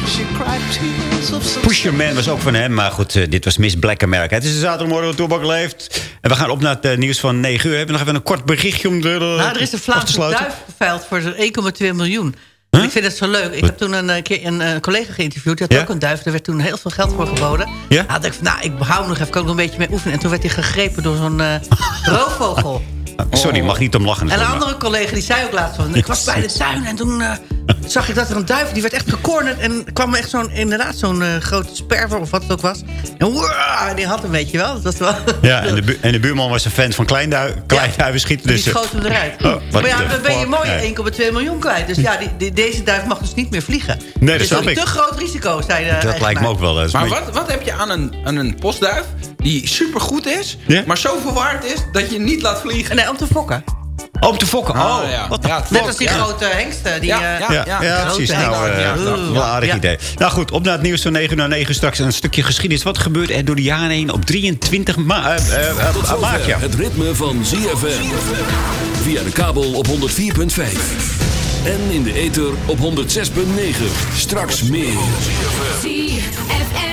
Speaker 5: Pusher Man was ook van hem. Maar goed, eh, dit was Miss Black America. Het is de zaterdagmorgen dat Toebak leeft. En we gaan op naar het eh, nieuws van 9 uur. We hebben nog even een kort berichtje om de,
Speaker 9: Nou, er is een Vlaamse duif geveild voor zo'n 1,2 miljoen. Ik vind het zo leuk. Ik heb toen een, eh, keer een eh, collega geïnterviewd. Die had
Speaker 5: Ja?
Speaker 9: ook een duif. Er werd toen heel veel geld voor geboden.
Speaker 5: Ja?
Speaker 9: Nou, dacht ik, nou, ik hou nog even. Ik kan nog een beetje mee oefenen. En toen werd hij gegrepen door zo'n eh, roofvogel.
Speaker 5: Sorry, mag niet om lachen.
Speaker 9: En een andere collega die zei ook laatst van... Ik was bij de tuin en toen eh, zag ik dat er een duif... die werd echt gecornerd en kwam echt zo'n... inderdaad zo'n eh, grote sperver of wat het ook was. En woeah, die had hem, weet je wel. Dat was wel...
Speaker 5: Ja, en de, en de buurman was een fan van kleinduiven klein schieten.
Speaker 9: Die
Speaker 5: Dus, eh,
Speaker 9: schoot hem eruit.
Speaker 5: Oh,
Speaker 9: maar ja, dan ben je mooi
Speaker 5: Nee.
Speaker 9: 1,2 miljoen kwijt. Dus ja, die, die- deze duif mag dus niet meer vliegen.
Speaker 5: Nee, dat
Speaker 9: Dus
Speaker 5: snap
Speaker 9: is een te groot risico, zei de
Speaker 5: Dat lijkt me ook wel. is
Speaker 8: Maar wat, wat heb je aan een, aan een postduif die supergoed is... Maar zo verwaard is dat je niet laat vliegen?
Speaker 9: Nee, om te fokken.
Speaker 5: Oh, om te fokken. Oh,
Speaker 8: Ah, ja.
Speaker 5: wat
Speaker 8: Ja?
Speaker 9: Net als die
Speaker 8: Ja.
Speaker 9: grote hengsten. Die,
Speaker 8: Ja,
Speaker 9: eh,
Speaker 8: ja.
Speaker 5: Ja, ja, precies. Nou,
Speaker 9: hengsten.
Speaker 5: eh,
Speaker 8: ja, ja.
Speaker 5: wel een aardig
Speaker 9: Ja.
Speaker 5: idee. Nou goed, op naar het nieuws van 9 uur naar 9 straks een stukje geschiedenis. Wat gebeurde er door de jaren heen op 23 ma eh, eh, eh,
Speaker 1: Tot
Speaker 5: maart? Ja.
Speaker 1: het ritme van ZFM. Via de kabel op 104.5. En in de ether op 106.9. Straks meer.
Speaker 17: ZFM.